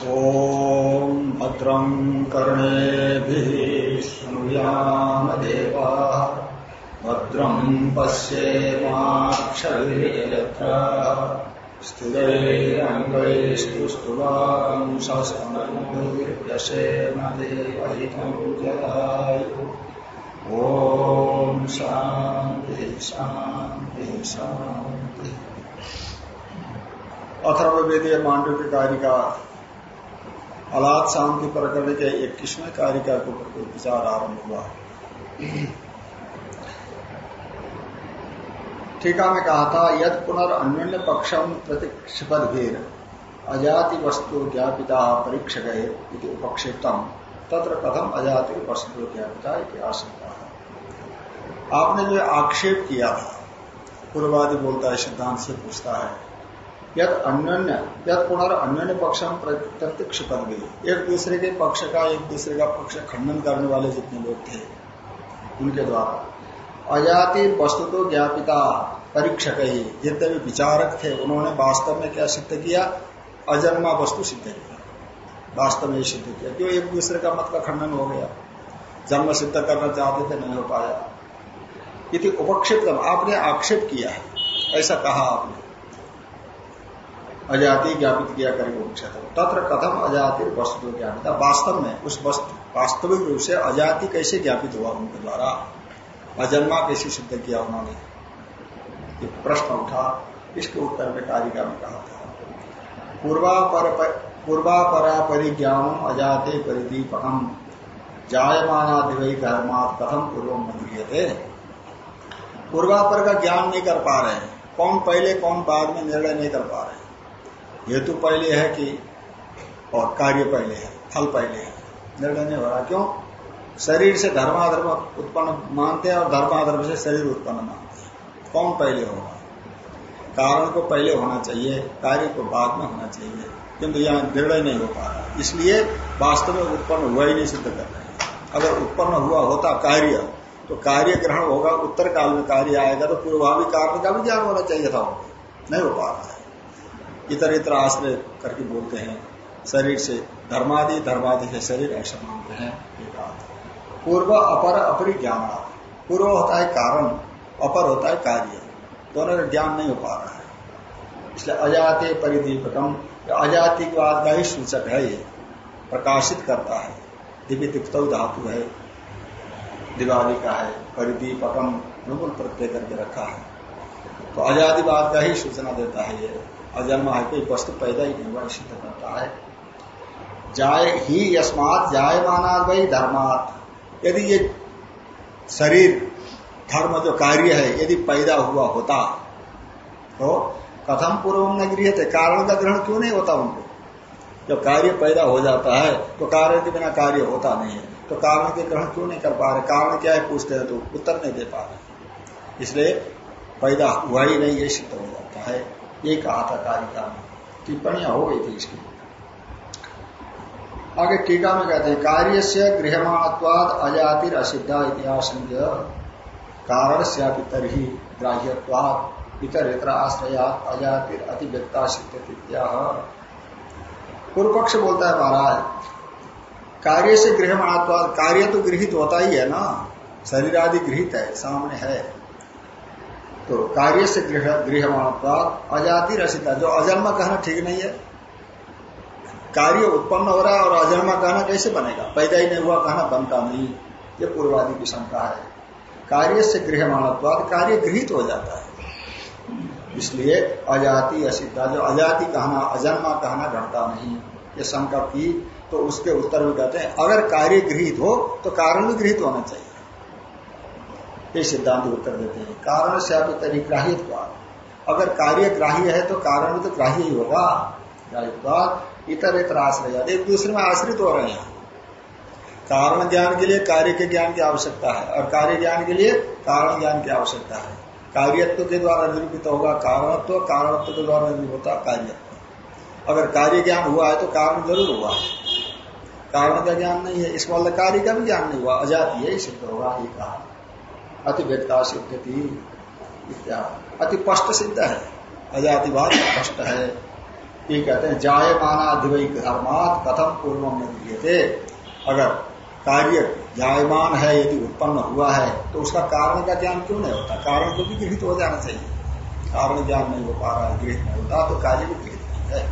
ॐ भद्रं कर्णेभिः शृणुयामदेवा भद्रं पश्येमाक्षभिर्यत्र। स्थिरैरङ्गैस्तुष्टुवांसस्तनूर्यशेम देवहितं जलायु ॐ शान्ति मांडव्य कारिका अलाद शांति प्रकरण के इक्कीसवें कारिका के ऊपर विचार आरंभ हुआ। टीका में कहा था, यद पुनर्न्य पक्षम प्रतिक्षिपद भीर अजाति वस्तु ज्ञापिता परीक्ष गए उपक्षिप्तम, तत्र कथम अजाति वस्तु ज्ञापिता इतिहास आपने जो आक्षेप किया था पूर्वादि बोलता है, सिद्धांत से पूछता है यद अन्य यद पुनर्न्य पक्ष हम प्रत्यक्ष पद गए एक दूसरे के पक्ष का, एक दूसरे का पक्ष खंडन करने वाले जितने लोग थे, उनके द्वारा। अजाति वस्तु तो ज्ञापिता, परीक्षक ही जितने भी विचारक थे, उन्होंने वास्तव में क्या सिद्ध किया? अजन्मा वस्तु सिद्ध किया। वास्तव में सिद्ध किया। क्यों एक दूसरे का मत का खंडन हो गया? जन्म सिद्ध करना चाहते थे, नहीं हो पाया। यदि उपक्षिप्त आपने आक्षेप किया है। ऐसा कहा आपने। अजाति ज्ञापित किया करें उपक्षेत्र तत्र कथम अजाति वस्तु ज्ञापित वास्तव में उस वस्तु, वास्तविक रूप से अजाति कैसे ज्ञापित हुआ उनके द्वारा? अजन्मा कैसे सिद्ध किया उन्होंने? ये प्रश्न उठा। इसके उत्तर में कारिका में कहा था। पूर्वापर पूर्वापरा परिज्ञान अजाते परिदीपकम। जायमाना दिवई धर्मात कथम पूर्व मंत्रिय पूर्वापर का ज्ञान नहीं कर पा रहे हैं। कौन पहले, कौन बाद में निर्णय नहीं कर पा रहे हेतु पहले है कि, और कार्य पहले है, फल पहले है। निर्णय नहीं हो रहा। क्यों? शरीर से धर्माधर्म उत्पन्न मानते हैं और धर्माधर्म से शरीर उत्पन्न मानते हैं। कौन पहले होगा? कारण को पहले होना चाहिए, कार्य को बाद में होना चाहिए, किंतु यहाँ निर्णय नहीं हो पा रहा। इसलिए वास्तव में उत्पन्न हुआ ही नहीं सिद्ध कर रहे अगर उत्पन्न हुआ होता कार्य तो कार्य ग्रहण होगा, उत्तर काल में कार्य आएगा तो पूर्वावी कारण का भी ज्ञान होना चाहिए था। नहीं हो पा रहा। है इतर इतर आश्रय करके बोलते हैं। शरीर से धर्मादि धर्मादि से शरीर ऐसा मानते हैं। पूर्व, अपर, अपरी ज्ञान। पूर्व होता है कारण, अपर होता है कार्य। दोनों का ज्ञान नहीं हो पा रहा है। इसलिए अजाति परिदीपकम अजातिवाद का ही सूचक है ये। प्रकाशित करता है। दिव्य तिप्त धातु है। दिवाली का है। परिदीपकम, बिल्कुल प्रत्यय करके रखा है। तो आजादीवाद का ही सूचना देता है ये। अजन्मा है कोई वस्तु पैदा ही नहीं हुआ सिद्ध करता है जाय ही यस्मात, जायमानाद वही धर्मात। यदि ये शरीर, धर्म जो कार्य है, यदि पैदा हुआ होता तो कथम पूर्व न गृह थे कारण का ग्रहण क्यों नहीं होता उनको? जब कार्य पैदा हो जाता है तो कारण के बिना कार्य होता नहीं है। तो कारण के ग्रहण क्यों नहीं कर पा रहे? कारण क्या है? पूछते हैं तो उत्तर नहीं दे पा रहे। इसलिए पैदा हुआ ही नहीं, ये सिद्ध हो जाता है। ये कहा कारिका में। टिप्पणियाँ हो गई थी इसकी। आगे टीका में कहते हैं कार्य से गृहमाणत्वाद अजातिर असिद्धा इतिहास कारण से तरही ग्राह्यवाद इतर इतर आश्रया अजातिर अतिव्यक्ता सिद्ध पूर्व पक्ष बोलता है महाराज कार्य से गृहमाणत्वाद कार्य तो गृहित होता ही है ना? शरीर आदि गृहित है, सामने है। तो कार्य से गृह अजाति रसिता, जो अजन्मा कहना ठीक नहीं है। कार्य उत्पन्न हो रहा है और अजन्मा कहना कैसे बनेगा? पैदा ही नहीं हुआ, कहना बनता नहीं। ये पूर्वादि की शंका है। कार्य से गृह कार्य गृहित हो जाता है। इसलिए अजाति असिद्धा जो अजाति कहना, अजन्मा कहना घटता नहीं। ये शंका की तो उसके उत्तर में कहते हैं, अगर कार्य गृहित हो तो कारण भी गृहित होना चाहिए। ये सिद्धांत उत्तर देते हैं। कारण से आप ग्राह्य अगर कार्य ग्राह्य है तो कारण तो ग्राह्य ही होगा। इतर इतर आश्रय एक दूसरे में आश्रित हो रहे हैं। कारण ज्ञान के लिए कार्य के ज्ञान की आवश्यकता है, और कार्य ज्ञान के लिए कारण ज्ञान की आवश्यकता है। कार्यत्व के द्वारा निरूपित होगा कारणत्व कारणत्व के द्वारा निरूपित होता कार्यत्व। अगर कार्य ज्ञान हुआ है तो कारण ज़रूर हुआ कारण का ज्ञान नहीं है इसका मतलब कार्य का भी ज्ञान नहीं हुआ। अजाति है सिद्ध होगा ये कहा। अति व्यक्ता सिद्धति अति स्पष्ट सिद्ध है। अजातिवाद स्पष्ट है। ये कहते हैं जायमानाधिवई धर्मात कथम पूर्व थे अगर कार्य जायमान है, यदि उत्पन्न हुआ है तो उसका कारण का ज्ञान क्यों नहीं होता? कारण को भी गृहित हो जाना चाहिए। कारण ज्ञान नहीं हो पा रहा है, गृहित नहीं होता तो कार्य भी गृहित नहीं है।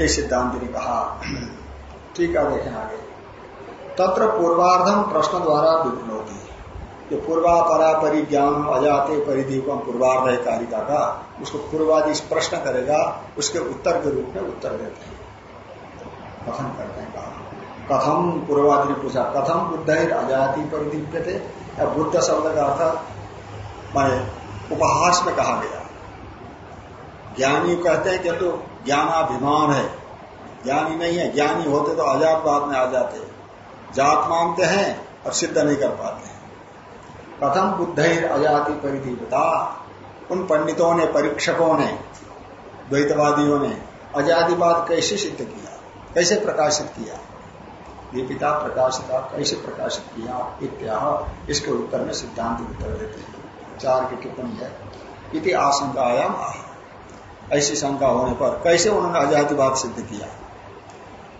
ये सिद्धांत ने कहा। ठीक है, देखें आगे। तत्र पूर्वार्धम प्रश्न द्वारा विभिन्न होती जो पूर्वापरा परिज्ञान अजाते परिदीपम पूर्वार्ध कारिका का। उसको पूर्वादि प्रश्न करेगा, उसके उत्तर के रूप में उत्तर देते हैं। कथन करते हैं कहा। कथम पूर्वादि ने पूछा, कथम बुद्ध अजाति परिदीप्य थे या बुद्ध शब्द का अर्थ माने उपहास में कहा गया। ज्ञानी कहते हैं कि तो ज्ञानाभिमान है। ज्ञानी नहीं है, ज्ञानी होते तो आज़ाद बाद में आ जाते। जात मानते हैं और सिद्ध नहीं कर पाते। प्रथम बुद्ध अजाति परिदीपता उन पंडितों ने, परीक्षकों ने, द्वैतवादियों ने अजातिवाद कैसे सिद्ध किया? कैसे प्रकाशित किया? दीपिता प्रकाशिता कैसे प्रकाशित किया? इत्याह इसके उत्तर में सिद्धांत उत्तर देते हैं। चार की टिप्पणी है। इति आशंकायाम आह। ऐसी शंका होने पर कैसे उन्होंने अजातिवाद सिद्ध किया?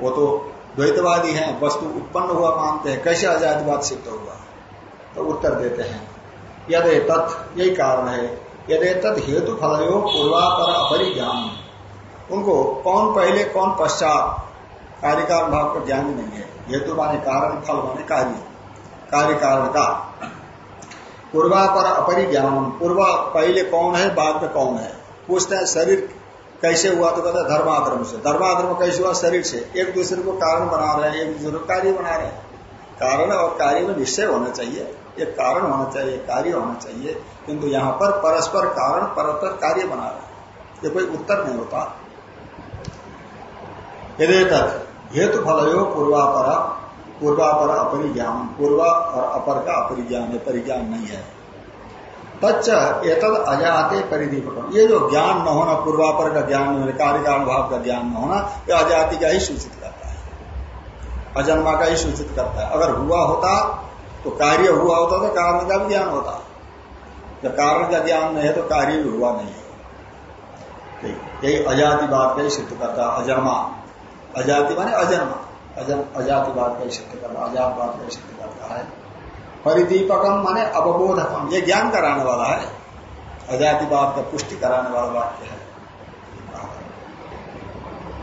वो तो द्वैतवादी हैं, वस्तु उत्पन्न हुआ मानते हैं। कैसे अजातिवाद सिद्ध हुआ तो उत्तर देते हैं। यदि तत्, यही कारण है। यदि तत् हेतु फलयो पूर्वापर अपरिज्ञान। उनको कौन पहले, कौन पश्चात कार्यकाल भाव का ज्ञान नहीं है। हेतु माने कारण, फल माने कार्य। कार्य कारण का। पूर्वापर अपरिज्ञान। पूर्व पहले कौन है, बाद में कौन है? पूछते हैं, शरीर कैसे हुआ? तो कहते धर्माधर्म से। धर्माधर्म कैसे हुआ? शरीर से। एक दूसरे को कारण बना रहे हैं, एक दूसरे को कार्य बना रहे हैं। कारण और कार्य में निश्चय होना चाहिए। एक कारण होना चाहिए, कार्य होना चाहिए, किंतु यहाँ पर परस्पर कारण, परस्पर कार्य बना रहे ये कोई उत्तर नहीं होता। यदि तक हेतु फलयो पूर्वापर पूर्वापर अपरिज्ञान पूर्व और अपर का अपरिज्ञान है परिज्ञान नहीं है। तच्च एतद अजाते परिदीपक ये जो ज्ञान न होना, पूर्वापर का ज्ञान न कार्य का अनुभव का ज्ञान न होना यह अजाति का ही सूचित करता है। अजन्मा का ही सूचित करता है। अगर हुआ होता तो कार्य हुआ होता तो कारण का भी ज्ञान होता। जब कारण का ज्ञान नहीं है तो कार्य भी हुआ नहीं है। यही अजाति बात का ही सिद्ध करता अजन्मा अजाति माने अजन्मा। अजन, अजाति बात का ही सिद्ध करता अजात बात का ही सिद्ध करता है। परिदीपकम माने अवबोधकम, ये ज्ञान कराने वाला है। अजातिवाद का पुष्टि कराने वाला वाक्य है।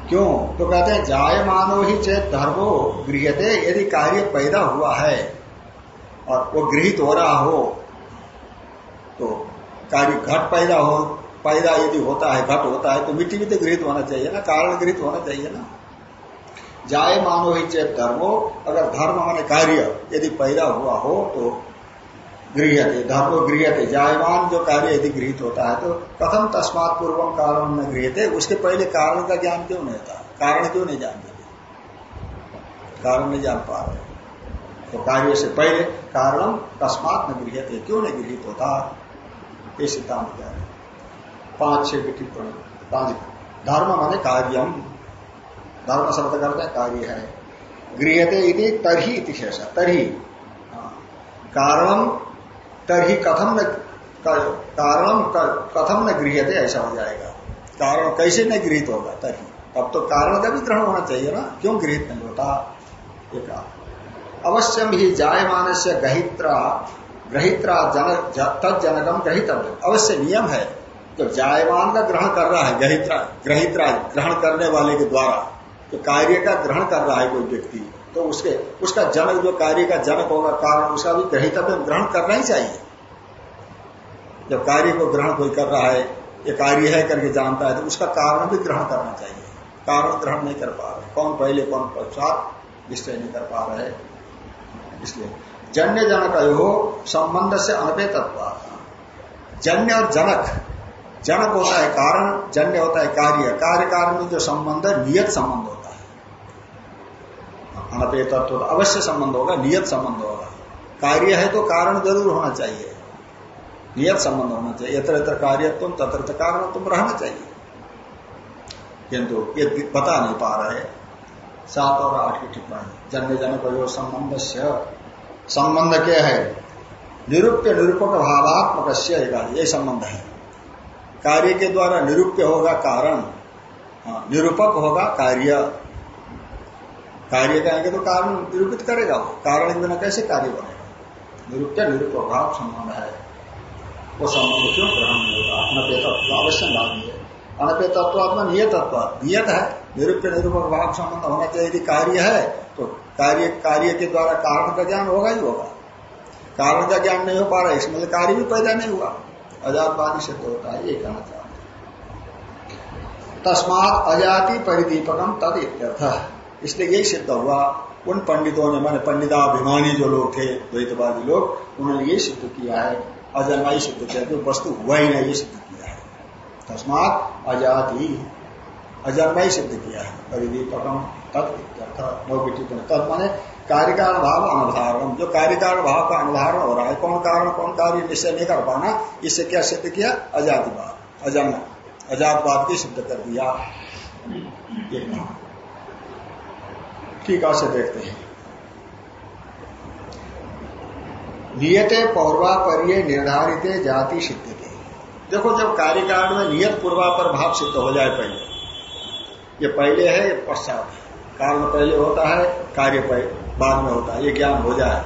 क्यों? तो कहते हैं, जायमानो ही चेत धर्मो गृहते यदि कार्य पैदा हुआ है और वो गृहित हो रहा हो तो कार्य घट पैदा हो, पैदा यदि होता है, घट होता है तो मिट्टी भी तो गृहित होना चाहिए ना, कारण गृहित होना चाहिए ना। जाय मानो ही चेत धर्मो, अगर धर्म माने कार्य, यदि पैदा हुआ हो तो गृहते धर्म गृहते जायमान जो कार्य यदि गृहित होता है तो कथम तस्मात पूर्वम कारण में गृहते उसके पहले कारण का ज्ञान क्यों नहीं था कारण क्यों नहीं जानते? कारण नहीं जान पा रहे। तो कार्य से पहले, कारण तस्मात न गृहित क्यों नहीं गृहित होता ये सिद्धांत क्या है? पाँच छह की टिप्पणी। पाँच। धर्म माने कार्यम। धर्म शब्द करते हैं, कार्य है। गृहते इति तरही इति शेष। तरही। हाँ। कारण तरही कथम न कारण कथम न गृहते ऐसा हो जाएगा। कारण कैसे नहीं गृहित होगा? तरही। अब तो कारण का भी ग्रहण होना चाहिए ना। क्यों गृहित नहीं होता? एक अवश्यम ही जायमान से गहित्रा ग्रहित्रा जन तत्जनकम ग्रहित अवश्य नियम है। जब जायमान का ग्रहण कर रहा है, ग्रहित्रा ग्रहित्रा ग्रहण करने वाले के द्वारा, जो कार्य का ग्रहण कर रहा है कोई व्यक्ति तो उसके, उसका जनक जो कार्य का जनक होगा, कारण उसका भी ग्रहितव्य ग्रहण करना ही चाहिए। जब कार्य को ग्रहण कोई कर रहा है, ये कार्य है करके जानता है तो उसका कारण भी ग्रहण करना चाहिए। कारण ग्रहण नहीं कर पा रहे कौन पहले, कौन पश्चात, निश्चय नहीं कर पा रहे इसलिए जन्य जनक हो संबंध से अनपे तत्व जन्य और जनक जनक होता है कारण, जन्य होता है कार्य। कार्य कारण में जो संबंध है, नियत संबंध होता है। अनपे तत्व अवश्य संबंध होगा, नियत संबंध होगा। कार्य है तो कारण ज़रूर होना चाहिए। नियत संबंध होना चाहिए। यत्र यत्र कार्य तुम तत्र कारण तुम रहना चाहिए। किंतु ये बता नहीं पा रहे। सात और आठ की टिप्पणी जन्य जनक यो संबंध से संबंध क्या है? निरूप्य निरूपक भावात्मक ये संबंध है। कार्य के द्वारा निरूप्य होगा कारण। हाँ, निरूपक होगा कार्य। कार्य कहेंगे तो कारण निरूपित करेगा वो। कारण के बिना कैसे कार्य बनेगा? निरूप्य निरूपक भाव संबंध है। वो संबंध क्यों ग्रहण नहीं होगा? अनपेतत्व अवश्य लागू है अनपेतत्व आत्मा नियत तत्व नियत है। निरूप्य निरूपक भाव संबंध होना चाहिए। यदि कार्य है तो कार्य कार्य के द्वारा कारण का ज्ञान होगा ही होगा। कारण का ज्ञान नहीं हो पा रहा, इसमें कार्य भी पैदा नहीं हुआ। अजातवादी सिद्ध होता है, ये कहना चाहते तस्मात अजाति परिदीपकम तद इत्यर्थ। इसलिए यही सिद्ध हुआ, उन पंडितों ने, मैंने पंडिताभिमानी जो लोग थे, द्वैतवादी लोग, उन्होंने ये सिद्ध किया है। अजन्माई सिद्ध किया वस्तु हुआ ही नहीं, ये सिद्ध किया है। तस्मात अजाति अजन्माई सिद्ध किया है। परिदीपकम तद तद माने कार्यकारण भाव अनधारण जो कार्यकारण भाव का अनधारण हो रहा है, कौन कारण, कौन कार्य निश्चय नहीं कर पाना, इससे क्या सिद्ध किया? अजातिवाद। अजन्म अजातवाद की सिद्ध कर दिया। ठीक से देखते हैं। नियते पौर्वापर्य निर्धारित जाति सिद्ध देखो, जब कार्यकारण में नियत पूर्वापर भाव सिद्ध हो जाए पहले ये पहले है ये पश्चात। है कारण पहले होता है कार्य बाद में होता है। ये ज्ञान हो जाए।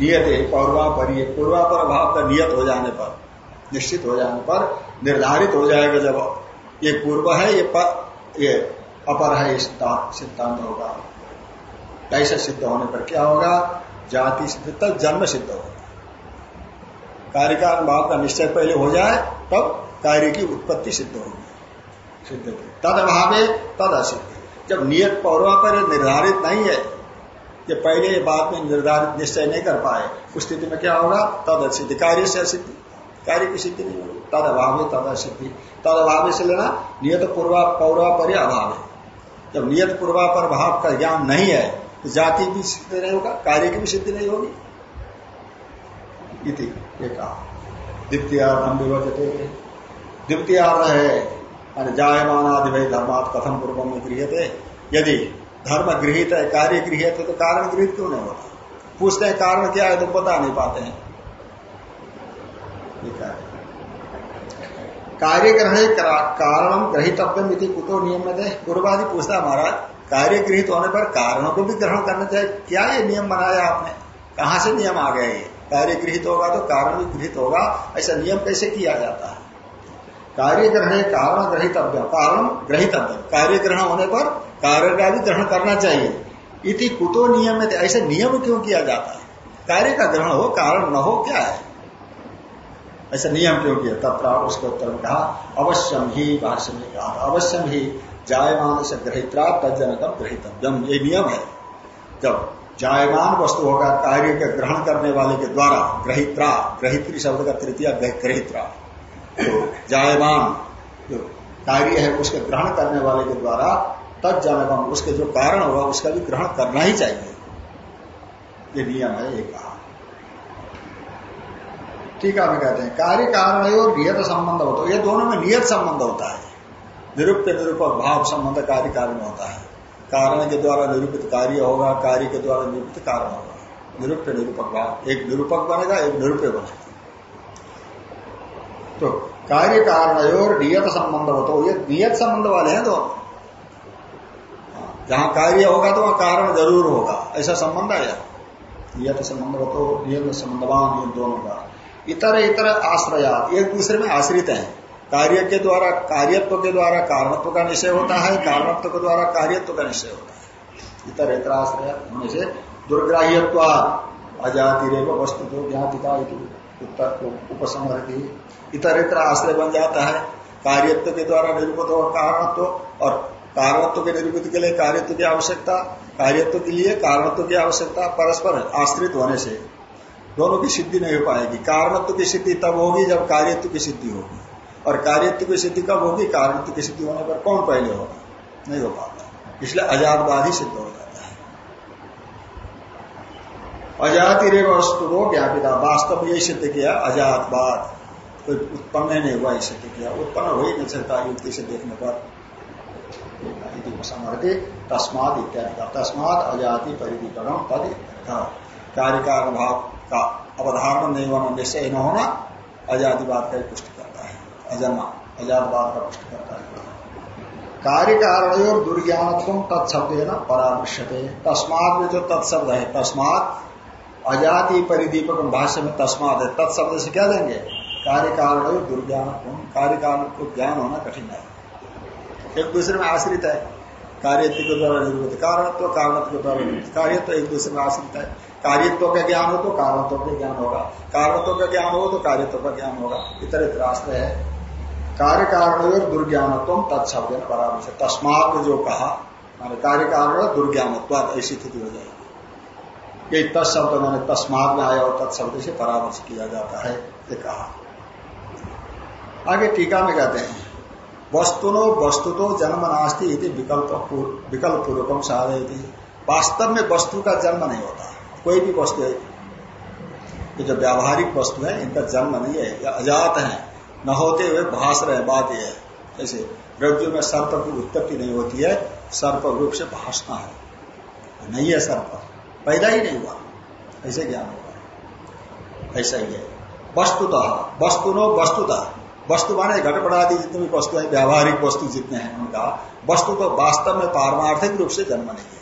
नियत है पौर्वापरीय पूर्वापर भाव का नियत हो जाने पर निश्चित हो जाने पर निर्धारित हो जाएगा जब ये पूर्व है ये पर, ये अपर है सिद्धांत होगा। ऐसा सिद्ध होने पर क्या होगा? जाति सिद्ध तब जन्म सिद्ध होगा। कार्यकाल भाव का निश्चय पहले हो जाए तब कार्य की उत्पत्ति सिद्ध होगी। सिद्ध तद अभावे तद असिद्धि जब नियत पौरवा पर निर्धारित नहीं है कि पहले बात में निर्धारित निश्चय नहीं कर पाए, उस स्थिति में क्या होगा? तद असिद्धि कार्य से असिद्धि कार्य की सिद्धि नहीं होगी। तद अभाव तद असिद्धि तद अभाव से लेना नियत पूर्वा पौरवा पर अभाव है। जब नियत पूर्वा पर भाव का ज्ञान नहीं है तो जाति भी सिद्धि नहीं होगा, कार्य की भी सिद्धि नहीं होगी। द्वितीय विभजते द्वितीय है जायमान आदि धर्मात कथम पूर्व में गृह यदि धर्म गृहित है कार्य गृहित है तो कारण गृहित क्यों नहीं होता? पूछते हैं, कारण क्या है तो बता नहीं पाते हैं। कार्य ग्रहण कारण ग्रहितव्यम कुतो नियम में गुरुवादी पूछता महाराज, कार्य गृहित होने पर कारणों को भी ग्रहण करना चाहिए। क्या ये नियम बनाया आपने? कहा से नियम आ गए? ये कार्य गृहित होगा तो कारण भी गृहित होगा। ऐसा नियम कैसे किया जाता है? कार्य ग्रहण कारण ग्रहितव्य। कारण ग्रहितव्य। कार्य ग्रहण होने पर कार्य का भी ग्रहण करना चाहिए। इति कुतो नियम में ऐसे नियम क्यों किया जाता है? कार्य का ग्रहण हो, कारण न हो, क्या है? ऐसा नियम क्यों किया? तथा उसके उत्तर में कहा अवश्यम ही, भाष्य में कहा अवश्यम ही जायमान से ग्रहित्रा तजनकम ग्रहितव्यम ये नियम है। जब जायमान वस्तु होगा, कार्य के ग्रहण करने वाले के द्वारा ग्रहित्रा ग्रहित्री शब्द का तृतीय ग्रहित्रा तो जायमान। जो कार्य है, उसके ग्रहण करने वाले के द्वारा तत्जनकम उसके जो कारण होगा, उसका भी ग्रहण करना ही चाहिए। ये नियम है एक कहा। ठीक है कहते हैं, कार्य, कारण और नियत संबंध होता है। ये दोनों में नियत संबंध होता है। निरूप्य निरूपक भाव संबंध कार्य, कारण होता है। कारण के द्वारा निरूपित कार्य होगा, कार्य के द्वारा निरूपित कारण होगा। निरूप्य निरूपक, भाव। एक निरूपक बनेगा, एक निरूप्य बनेगा। तो कार्य कारण और नियत संबंध हो। तो ये नियत संबंध वाले हैं दोनों जहाँ कार्य होगा तो वहाँ कारण ज़रूर होगा। ऐसा संबंध है नियत संबंध हो तो नियत संबंधवान ये दोनों का। इतर इतर आश्रया एक दूसरे में आश्रित है। कार्य के द्वारा, कार्यत्व के द्वारा कारणत्व का निश्चय होता है, कारणत्व के द्वारा कार्यत्व का निश्चय होता है। इतर इतर आश्रय होने से दुर्ग्राह्यत्व अजाति रेव वस्तु तो ज्ञातिका उपसंहरती। इतर इतर आश्रय बन जाता है। कार्यत्व के द्वारा निरूपित हो कारणत्व और कारणत्व के निरूपित के लिए कार्यत्व की आवश्यकता, कार्यत्व के लिए कारणत्व की आवश्यकता परस्पर आश्रित होने से दोनों की सिद्धि नहीं हो पाएगी। कारणत्व की सिद्धि तब होगी जब कार्यत्व की सिद्धि होगी। और कार्यत्व की सिद्धि कब होगी? कारणत्व की सिद्धि होने पर कौन पहले होगा? नहीं हो पाता। इसलिए अजातवाद ही सिद्ध हो जाता है। अजाति वस्तु को ज्ञापिता। वास्तव में यही सिद्ध किया, अजातवाद। कोई उत्पन्न नहीं हुआ इसे किया उत्पन्न हो ही नहीं सकता युक्ति से देखने पर। समर्थी तस्माद इत्यादि का तस्माद अजाति परिदीकरण पद कार्य का अभाव का अवधारण नहीं होना, निश्चय न होना, अजातिवाद का पुष्टि करता है। अजन्मा, अजातवाद का पुष्ट करता है। कार्य कारण और दुर्ज्ञानत्व तत्शब्द है ना परामर्शते तस्मात में जो तत्शब्द है, तस्मात अजाति परिदीपक भाष्य में तस्मात है। तत्शब्द से क्या देंगे? कार्य कारण दुर्ज्ञान कार्य कारण को ज्ञान होना कठिन है। एक दूसरे में आश्रित है। कार्य के द्वारा निरूपित कारणत्व कारणत्व के द्वारा निरूपित कार्य तो एक दूसरे में आश्रित है। कार्यत्व का ज्ञान हो तो कारणत्व का ज्ञान होगा। कारणत्व का ज्ञान हो तो कार्यत्व का ज्ञान होगा। इतर आश्रय है। कार्य कारण दुर्ज्ञानत्व तत्शब्द परामर्श। तस्मात जो कहा कार्य कारण दुर्ज्ञानत्व ऐसी स्थिति हो जाएगी। ये तत्शब्द मैंने तस्मात में आया और तत्शब्द से परामर्श किया जाता है, ये कहा। आगे टीका में कहते हैं, वस्तुनो वस्तु तो जन्म नास्ती विकल्प विकल्प पूर्वकम साधे वास्तव में वस्तु का जन्म नहीं होता, कोई भी वस्तु ये जो व्यावहारिक वस्तु है, इनका जन्म नहीं है, या अजात है। न होते हुए भाष रहे, बात यह है। जैसे रज्जु में सर्प की उत्पत्ति नहीं होती है, सर्प रूप से भाषना है। नहीं है सर्प, पैदा ही नहीं हुआ। ऐसे ज्ञान होगा ऐसा ही है। वस्तुतः, वस्तुनो वस्तुतः। वस्तु माने घट आदि जितने भी वस्तु है, व्यावहारिक वस्तु जितने हैं उनका, वस्तु तो वास्तव में पारमार्थिक रूप से जन्म नहीं है।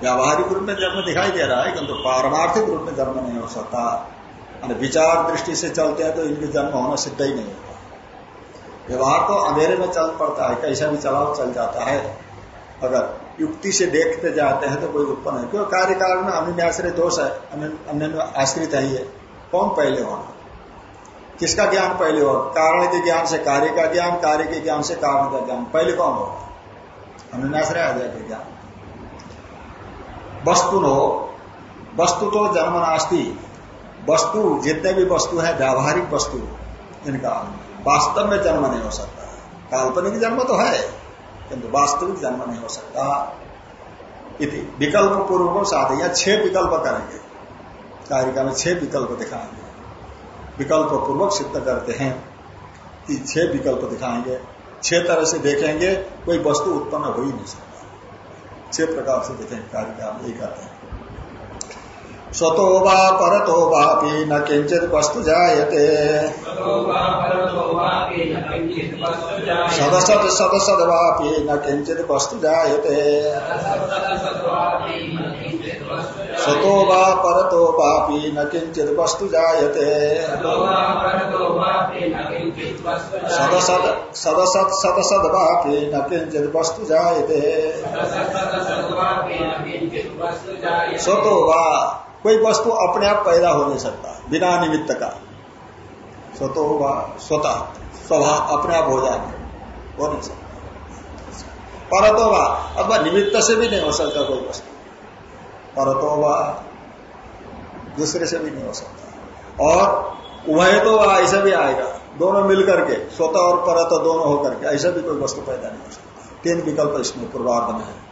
व्यावहारिक रूप में जन्म दिखाई दे रहा है, किंतु पारमार्थिक रूप में जन्म नहीं हो सकता। विचार दृष्टि से चलते हैं तो इनके जन्म होना सिद्ध ही नहीं होता। व्यवहार तो अंधेरे में चल पड़ता है, कैसा भी चलाओ चल जाता है। अगर युक्ति से देखते जाते हैं तो कोई उत्पन्न है। क्यों? कार्य कारण में अन्य आश्रित दोष है, अन्य आश्रित है। कौन पहले होना? किसका ज्ञान? पहले हो कारण के ज्ञान से कार्य का ज्ञान, कार्य के ज्ञान से कारण का ज्ञान। पहले कौन होगा? अनुनाश्रय आ जाएगा ज्ञान। वस्तु नो वस्तु तो जन्म नास्ती वस्तु जितने भी वस्तु है, व्यावहारिक वस्तु, इनका वास्तव में जन्म नहीं हो सकता। काल्पनिक जन्म तो है, किंतु वास्तविक जन्म नहीं हो सकता। इति विकल्प पूर्व साथ या छह विकल्प करेंगे। कारिका में छह विकल्प दिखाएँगे। विकल्प पूर्वक सिद्ध करते हैं कि छह विकल्प दिखाएँगे छह तरह से देखेंगे कोई वस्तु उत्पन्न हो ही नहीं सकता। छह प्रकार से देखेंगे कार्य का यही कहते हैं। स्वतो वा परतो वापी न किंचित वस्तु जायते। सदसद सदसद वापी न किंचित वस्तु जायते। स्वतो वा परतो वापी न किंचित वस्तु जायते। सदसद वापी न किंचित वस्तु जायते। स्वतो वा कोई वस्तु अपने आप पैदा हो नहीं सकता बिना निमित्त का। स्वतो स्वतः स्वभाव अपने आप हो जाए हो नहीं सकता। परतोवा अथवा निमित्त से भी नहीं हो सकता कोई वस्तु। परतोवा दूसरे से भी नहीं हो सकता। और उभय तो वह ऐसा भी आएगा, दोनों मिलकर के, स्वतः और परत दोनों होकर के, ऐसा भी कोई वस्तु पैदा नहीं हो सकता। तीन विकल्प इसमें पूर्वार्ध में है।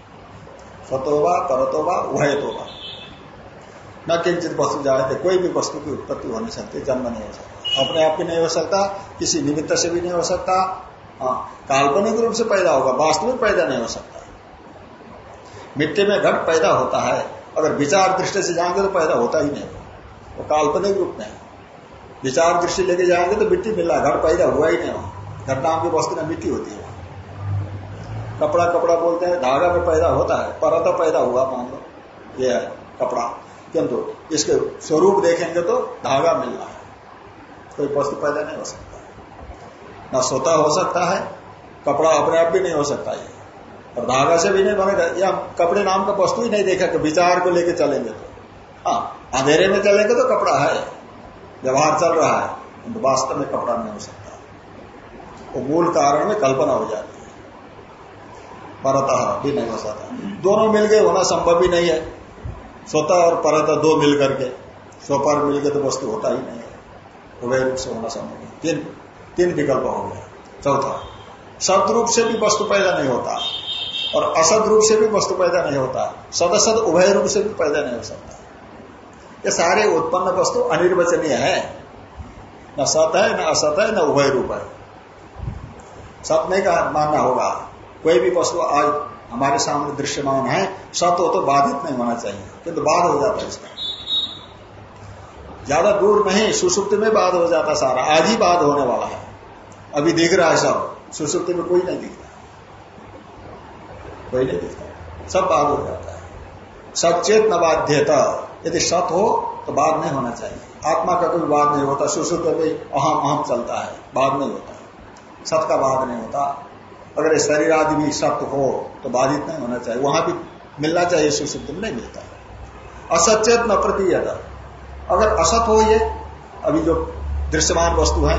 स्वतोवा, परतोवा तो न किंचित वस्तु जाए थे, कोई भी वस्तु की उत्पत्ति हो नहीं सकती, जन्म नहीं हो सकता। अपने आप भी नहीं हो सकता, किसी निमित्त से भी नहीं हो सकता हाँ काल्पनिक रूप से पैदा होगा, वास्तविक पैदा नहीं हो सकता। मिट्टी में घट पैदा होता है। अगर विचार दृष्टि से जाएँगे तो पैदा होता ही नहीं। वो काल्पनिक रूप में विचार दृष्टि लेके जाएँगे तो मिट्टी मिल रहा घट पैदा हुआ ही नहीं घट नाम की वस्तु में मिट्टी होती है। कपड़ा कपड़ा बोलते हैं, धागा में पैदा होता है। परत पैदा हुआ, मान लो। ये है कपड़ा। किंतु इसके स्वरूप देखेंगे तो धागा मिल रहा है। कोई वस्तु पैदा नहीं हो सकता। न स्वतः हो सकता है, कपड़ा अपने आप भी नहीं हो सकता ये। और धागा से भी नहीं बनेगा या कपड़े नाम का वस्तु ही नहीं देखा कि विचार को लेकर चलेंगे तो। हाँ अंधेरे में चलेंगे तो कपड़ा है, व्यवहार चल रहा है, किंतु वास्तव में कपड़ा नहीं हो सकता। वो मूल कारण में कल्पना हो जाती है। परतः भी नहीं हो सकता। दोनों मिलके होना संभव भी नहीं है। स्वतः और परत दो मिल करके, स्वपर मिलकर तो वस्तु होता ही नहीं है। उभय रूप से होना संभव नहीं। तीन तीन विकल्प हो गया। चौथा शब्द रूप से भी वस्तु पैदा नहीं होता। और असद रूप से भी वस्तु पैदा नहीं होता, सदसद उभय रूप से भी पैदा नहीं हो सकता। ये सारे उत्पन्न वस्तु अनिर्वचनीय है। न सत है, न असत है, न उभय रूप है। सत नहीं का मानना होगा। कोई भी वस्तु आज हमारे सामने दृश्यमान है, सत हो तो बाधित नहीं होना चाहिए, किंतु तो बाध हो जाता है इसका ज़्यादा दूर नहीं, सुसुप्त में बाध हो जाता सारा, आज ही बाध होने वाला है। अभी दिख रहा है सब, सुसुप्ति में कोई नहीं दिखता कोई नहीं दिखता। सब बाद हो जाता है। सचेत न बाध्यता। यदि सत हो तो बाद नहीं होना चाहिए। आत्मा का कोई बाद नहीं होता। सुसुप्त में अहम अहम चलता है। बाद नहीं होता सत का बाद नहीं होता। अगर ये शरीर आदि भी सत्य हो तो बाधित नहीं होना चाहिए। वहाँ भी मिलना चाहिए सुशुद्ध में नहीं मिलता असचेत न प्रतीयत। अगर असत हो ये, अभी जो दृश्यमान वस्तु है,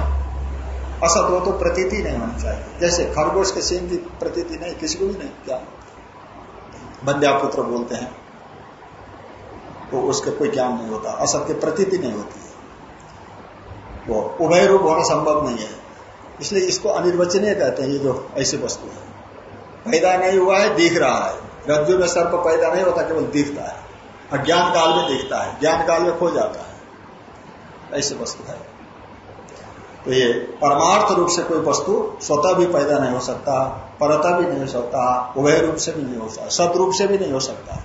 असत हो तो प्रतीति नहीं होनी चाहिए। जैसे खरगोश के सीन की प्रतीति नहीं, किसी को भी नहीं, क्या? बंध्यापुत्र बोलते हैं तो उसके कोई ज्ञान नहीं होता, असत की प्रतीति नहीं होती है। वो उभय रूप होना संभव नहीं है। इसलिए इसको अनिर्वचनीय कहते हैं, ये जो ऐसी वस्तु है। पैदा नहीं हुआ है, दिख रहा है। रज्जु में सर्प पैदा नहीं होता, केवल दिखता है। अज्ञान काल में दिखता है, ज्ञान काल में खो जाता है। ऐसी वस्तु है। तो ये परमार्थ रूप से कोई वस्तु स्वतः भी पैदा नहीं हो सकता, परता भी नहीं हो सकता, उभय रूप से भी नहीं हो सकता सत रूप से भी नहीं हो सकता।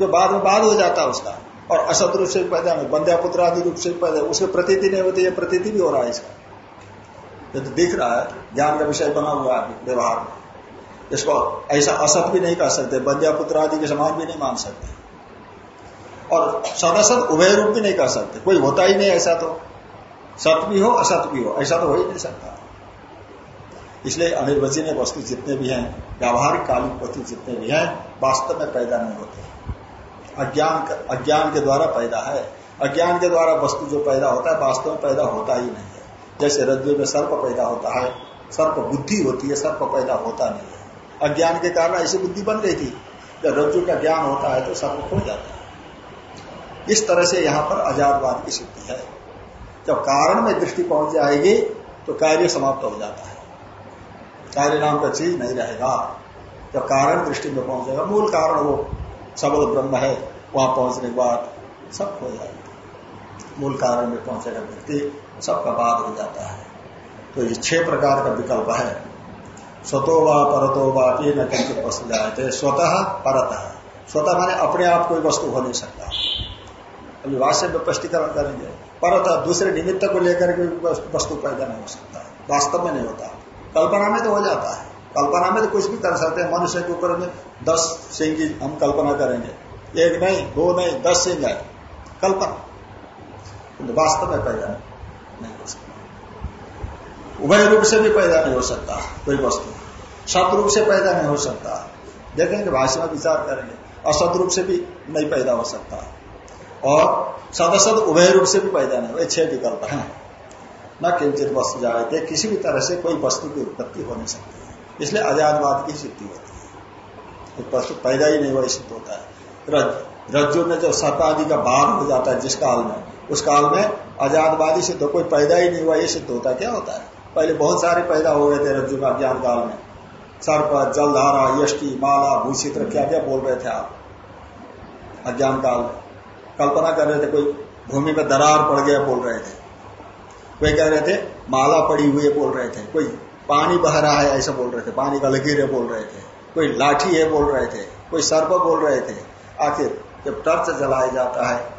जो बाद में बाद हो जाता है उसका, और असत रूप से पैदा नहीं बंध्या पुत्र आदि रूप से पैदा, उसकी प्रतीति नहीं होती है प्रतीति भी हो रहा है इसका। ये तो दिख रहा है, ज्ञान का विषय बना हुआ है व्यवहार में। इसको ऐसा असत भी नहीं कर सकते बंध्या पुत्र आदि के समान भी नहीं मान सकते। और सदसत उभय रूप भी नहीं कर सकते, कोई होता ही नहीं ऐसा तो। सत भी हो, असत भी हो, ऐसा तो हो ही नहीं सकता। इसलिए अनिर्वचनीय वस्तु जितने भी हैं व्यावहारिक कालिक वस्तु जितने भी हैं, वास्तव में पैदा नहीं होते। अज्ञान अज्ञान के द्वारा पैदा है। अज्ञान के द्वारा वस्तु जो पैदा होता है, वास्तव में पैदा होता ही नहीं है। जैसे रज्जु में सर्प पैदा होता है, सर्प बुद्धि होती है, सर्प पैदा होता नहीं है। अज्ञान के कारण ऐसी बुद्धि बन गई थी, जब रज्जु का ज्ञान होता है तो सर्प खो जाता है। इस तरह से यहाँ पर आजादवाद की सिद्धि है। जब कारण में दृष्टि पहुँच जाएगी तो कार्य समाप्त हो जाता है। कार्य नाम का चीज़ नहीं रहेगा। जब कारण दृष्टि में पहुंचेगा मूल कारण वो सबल ब्रह्म है, वहाँ पहुँचने के बाद सब हो जाएगा। मूल कारण में पहुंचेगा व्यक्ति सबका बाद हो जाता है। तो ये छह प्रकार का विकल्प है। स्वतो व परतो व ये न किंचित वस्तु जाते स्वतः परत। स्वतः माने अपने आप कोई वस्तु हो नहीं सकता। अभी वास्तव में स्पष्टीकरण करेंगे। परत दूसरे निमित्त को लेकर के वस्तु पैदा नहीं हो सकता। है वास्तव में नहीं होता। कल्पना में तो हो जाता है। कल्पना में तो कुछ भी कर सकते हैं। मनुष्य के ऊपर में दस सिंह की हम कल्पना करेंगे। एक नहीं, दो नहीं, दस सिंह है। कल्पना। वास्तव में पैदा नहीं हो सकता। उभय रूप से भी पैदा नहीं हो सकता कोई वस्तु। सत रूप से पैदा नहीं हो सकता। देखेंगे भाषा में विचार करेंगे। असत रूप से भी नहीं पैदा हो सकता। और सदसद उभय रूप से भी पैदा नहीं हुए, छह विकल्प है। न किंचित वस्तु जाए किसी भी तरह से कोई वस्तु की उत्पत्ति हो नहीं सकती। इसलिए आजादवाद की सिद्धि होती है। वस्तु पैदा ही नहीं हुआ सिद्ध होता है। रज, रज्जु में जो सत आदि का बार हो जाता है, जिस काल में, उस काल में आजादवादी सिद्ध, कोई पैदा ही नहीं हुआ, ये सिद्ध होता है। क्या होता है? पहले बहुत सारे पैदा हो गए थे रज्जु का ज्ञान काल में। सर्प, जलधारा, यष्टि, माला, भूषित्र क्या क्या बोल रहे थे आप? अज्ञान काल में। कल्पना कर रहे थे, कोई भूमि में दरार पड़ गया बोल रहे थे। कोई कह रहे थे, माला पड़ी हुई बोल रहे थे। कोई पानी बह रहा है, ऐसा बोल रहे थे। पानी का लकीर है बोल रहे थे। कोई लाठी है बोल रहे थे। कोई सर्प बोल रहे थे। आखिर जब टर्च जलाया जाता है,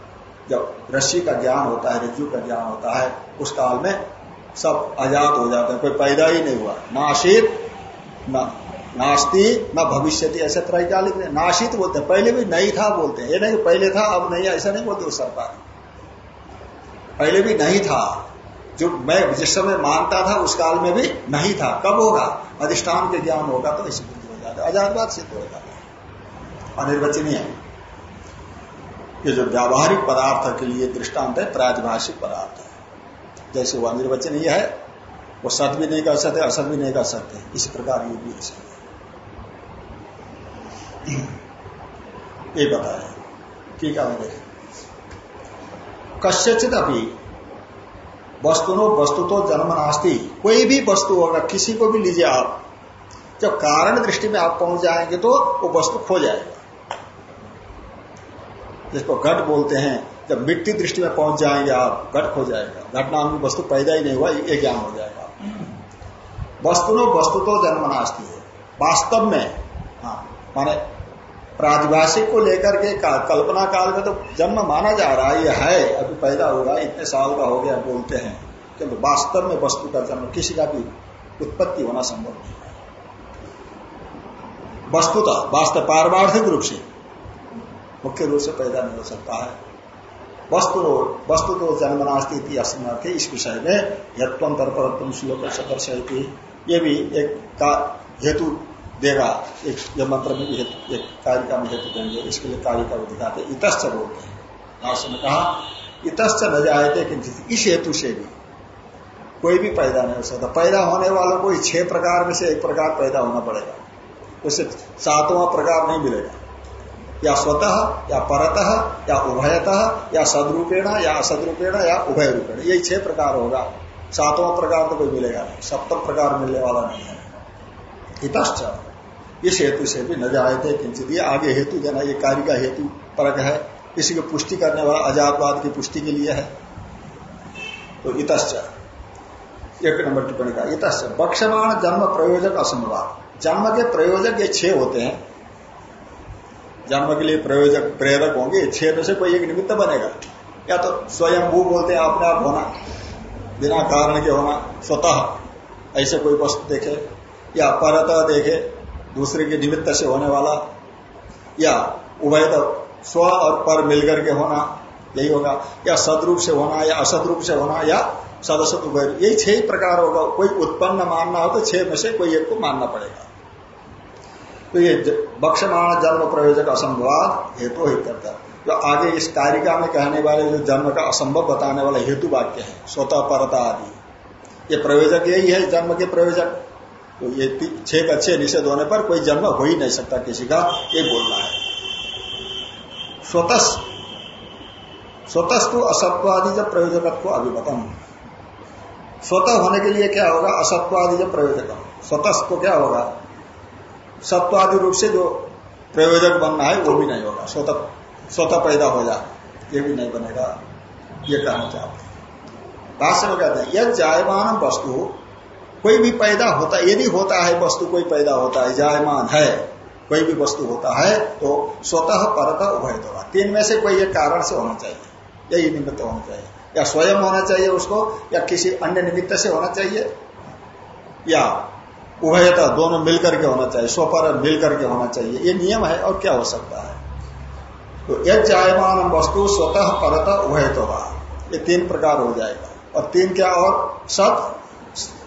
जब रस्सी का ज्ञान होता है, रज्जु का ज्ञान होता है, उस काल में सब आज़ाद हो जाते हैं। कोई पैदा ही नहीं हुआ। ना नाशित न नास्ती, न भविष्य ऐसे त्रैकालिक ने नाशित बोलते हैं। पहले भी नहीं था बोलते हैं। ये नहीं पहले था, अब नहीं ऐसा नहीं बोलते सरकार पहले भी नहीं था। जो मैं जिस समय मानता था, उस काल में भी नहीं था। कब होगा? अधिष्ठान के ज्ञान होगा तो ऐसी बुद्धि हो जाता है। आजादवाद सिद्ध हो जाता है। अनिर्वचनीय। ये जो व्यावहारिक पदार्थ के लिए दृष्टांत है प्राजभाषिक पदार्थ है। जैसे वो अनिर्वचनीय है, वो सत भी नहीं कर सकते असत भी नहीं कर सकते। इसी प्रकार ये भी ऐसे ये बताया ठीक है कश्यचित अभी वस्तुनो वस्तु तो जन्म नास्ती। कोई भी वस्तु होगा किसी को भी लीजिए आप, जब कारण दृष्टि में आप पहुँच जाएँगे तो वो वस्तु खो जाएगा। जिसको घट बोलते हैं, जब मिट्टी दृष्टि में पहुँच जाएँगे आप, घट खो जाएगा। घट नाम की वस्तु पैदा ही नहीं हुआ, ये ज्ञान हो जाएगा। वस्तुनो वस्तु तो जन्म नास्ती है। वास्तव में हाँ माने प्रादिभाषिक को लेकर के का, कल्पना काल में तो जन्म माना जा रहा है ये है अभी पैदा हुआ इतने साल का हो गया बोलते हैं। किंतु वास्तव में वस्तु का जन्म किसी का भी उत्पत्ति होना संभव नहीं है। वस्तुतः वास्तव पारमार्थिक रूप से मुख्य रूप से पैदा नहीं हो सकता है। वस्तु वस्तु तो जन्मनास्ती असमर्थ इस विषय में यत्वंतर परत्म श्लोक सदर्श ये भी एक का हेतु देगा एक ये मंत्र में एक कारिका में हेतु देंगे इसके लिए कारिका को दिखाते इतश्च बोलते हैं। भाष्य ने कहा इतश्च न थे किंचित इस हेतु से भी कोई भी पैदा नहीं हो सकता। पैदा होने वालों को छह प्रकार में से एक प्रकार पैदा होना पड़ेगा। उसे सातवां प्रकार नहीं मिलेगा। या स्वतः, या परतः, या उभयतः, या सदरूपेण, या असदरूपेण, या उभय रूपेण यही छह प्रकार होगा। सातवां प्रकार तो कोई मिलेगा नहीं। सप्तम प्रकार मिलने वाला नहीं है। इतश्च इस हेतु से भी न थे, किंचित ये आगे हेतु देना ये कार्य का हेतु परक है। इसी को पुष्टि करने वाला अजातवाद की पुष्टि के लिए है। तो इतश्च। एक नंबर टिप्पणी का, इतश्च। बक्षमाण जन्म प्रयोजक असंभवाद जन्म के प्रयोजक ये छह होते हैं। जन्म के लिए प्रयोजक, प्रेरक होंगे छह में से कोई एक निमित्त बनेगा। या तो स्वयं भू बोलते हैं, अपने आप होना, बिना कारण के होना, स्वतः। ऐसे कोई वस्तु देखे, या परत देखे दूसरे के निमित्त से होने वाला या उभय तो स्व और पर मिलकर के होना, यही होगा। या सदरूप से होना, या असद रूप से होना, या सदसत उभय यही छह प्रकार होगा। कोई उत्पन्न मानना हो तो छह में से कोई एक को मानना पड़ेगा। तो ये बक्षमाण जन्म प्रयोजक असंभवाद हेतु ही करता जो आगे इस कारिका में कहने वाले जो जन्म का असंभव बताने वाले हेतु वाक्य है, स्वतः परता आदि। ये प्रयोजक यही है, जन्म के प्रयोजक। तो ये छह छह निषेध होने पर कोई जन्म हो ही नहीं सकता किसी का, ये बोलना है। स्वतः स्वतस्तु असत्वादि जब प्रयोजकत्व अभिमतम। स्वतः होने के लिए क्या होगा? असत्वादि जब प्रयोजक स्वतः को क्या होगा? सत्वादि रूप से जो प्रयोजक बनना है, वो भी नहीं होगा। स्वतः स्वतः पैदा हो जाए ये भी नहीं बनेगा। ये कहना चाहते भाष्य में कहते हैं यह जायमान वस्तु कोई भी पैदा होता, यदि होता है वस्तु, कोई पैदा होता है, जायमान है, कोई भी वस्तु होता है तो स्वतः परत उभय होगा। तीन में से कोई एक कारण से होना चाहिए। यही निमित्त होना चाहिए। या स्वयं होना चाहिए उसको, या किसी अन्य निमित्त से होना चाहिए, या उभयता, दोनों मिलकर के होना चाहिए, स्वपर मिलकर के होना चाहिए। ये नियम है और क्या हो सकता है? तो यह जायमान वस्तु स्वतः परत उभय ये तीन प्रकार हो जाएगा। और तीन क्या और? सत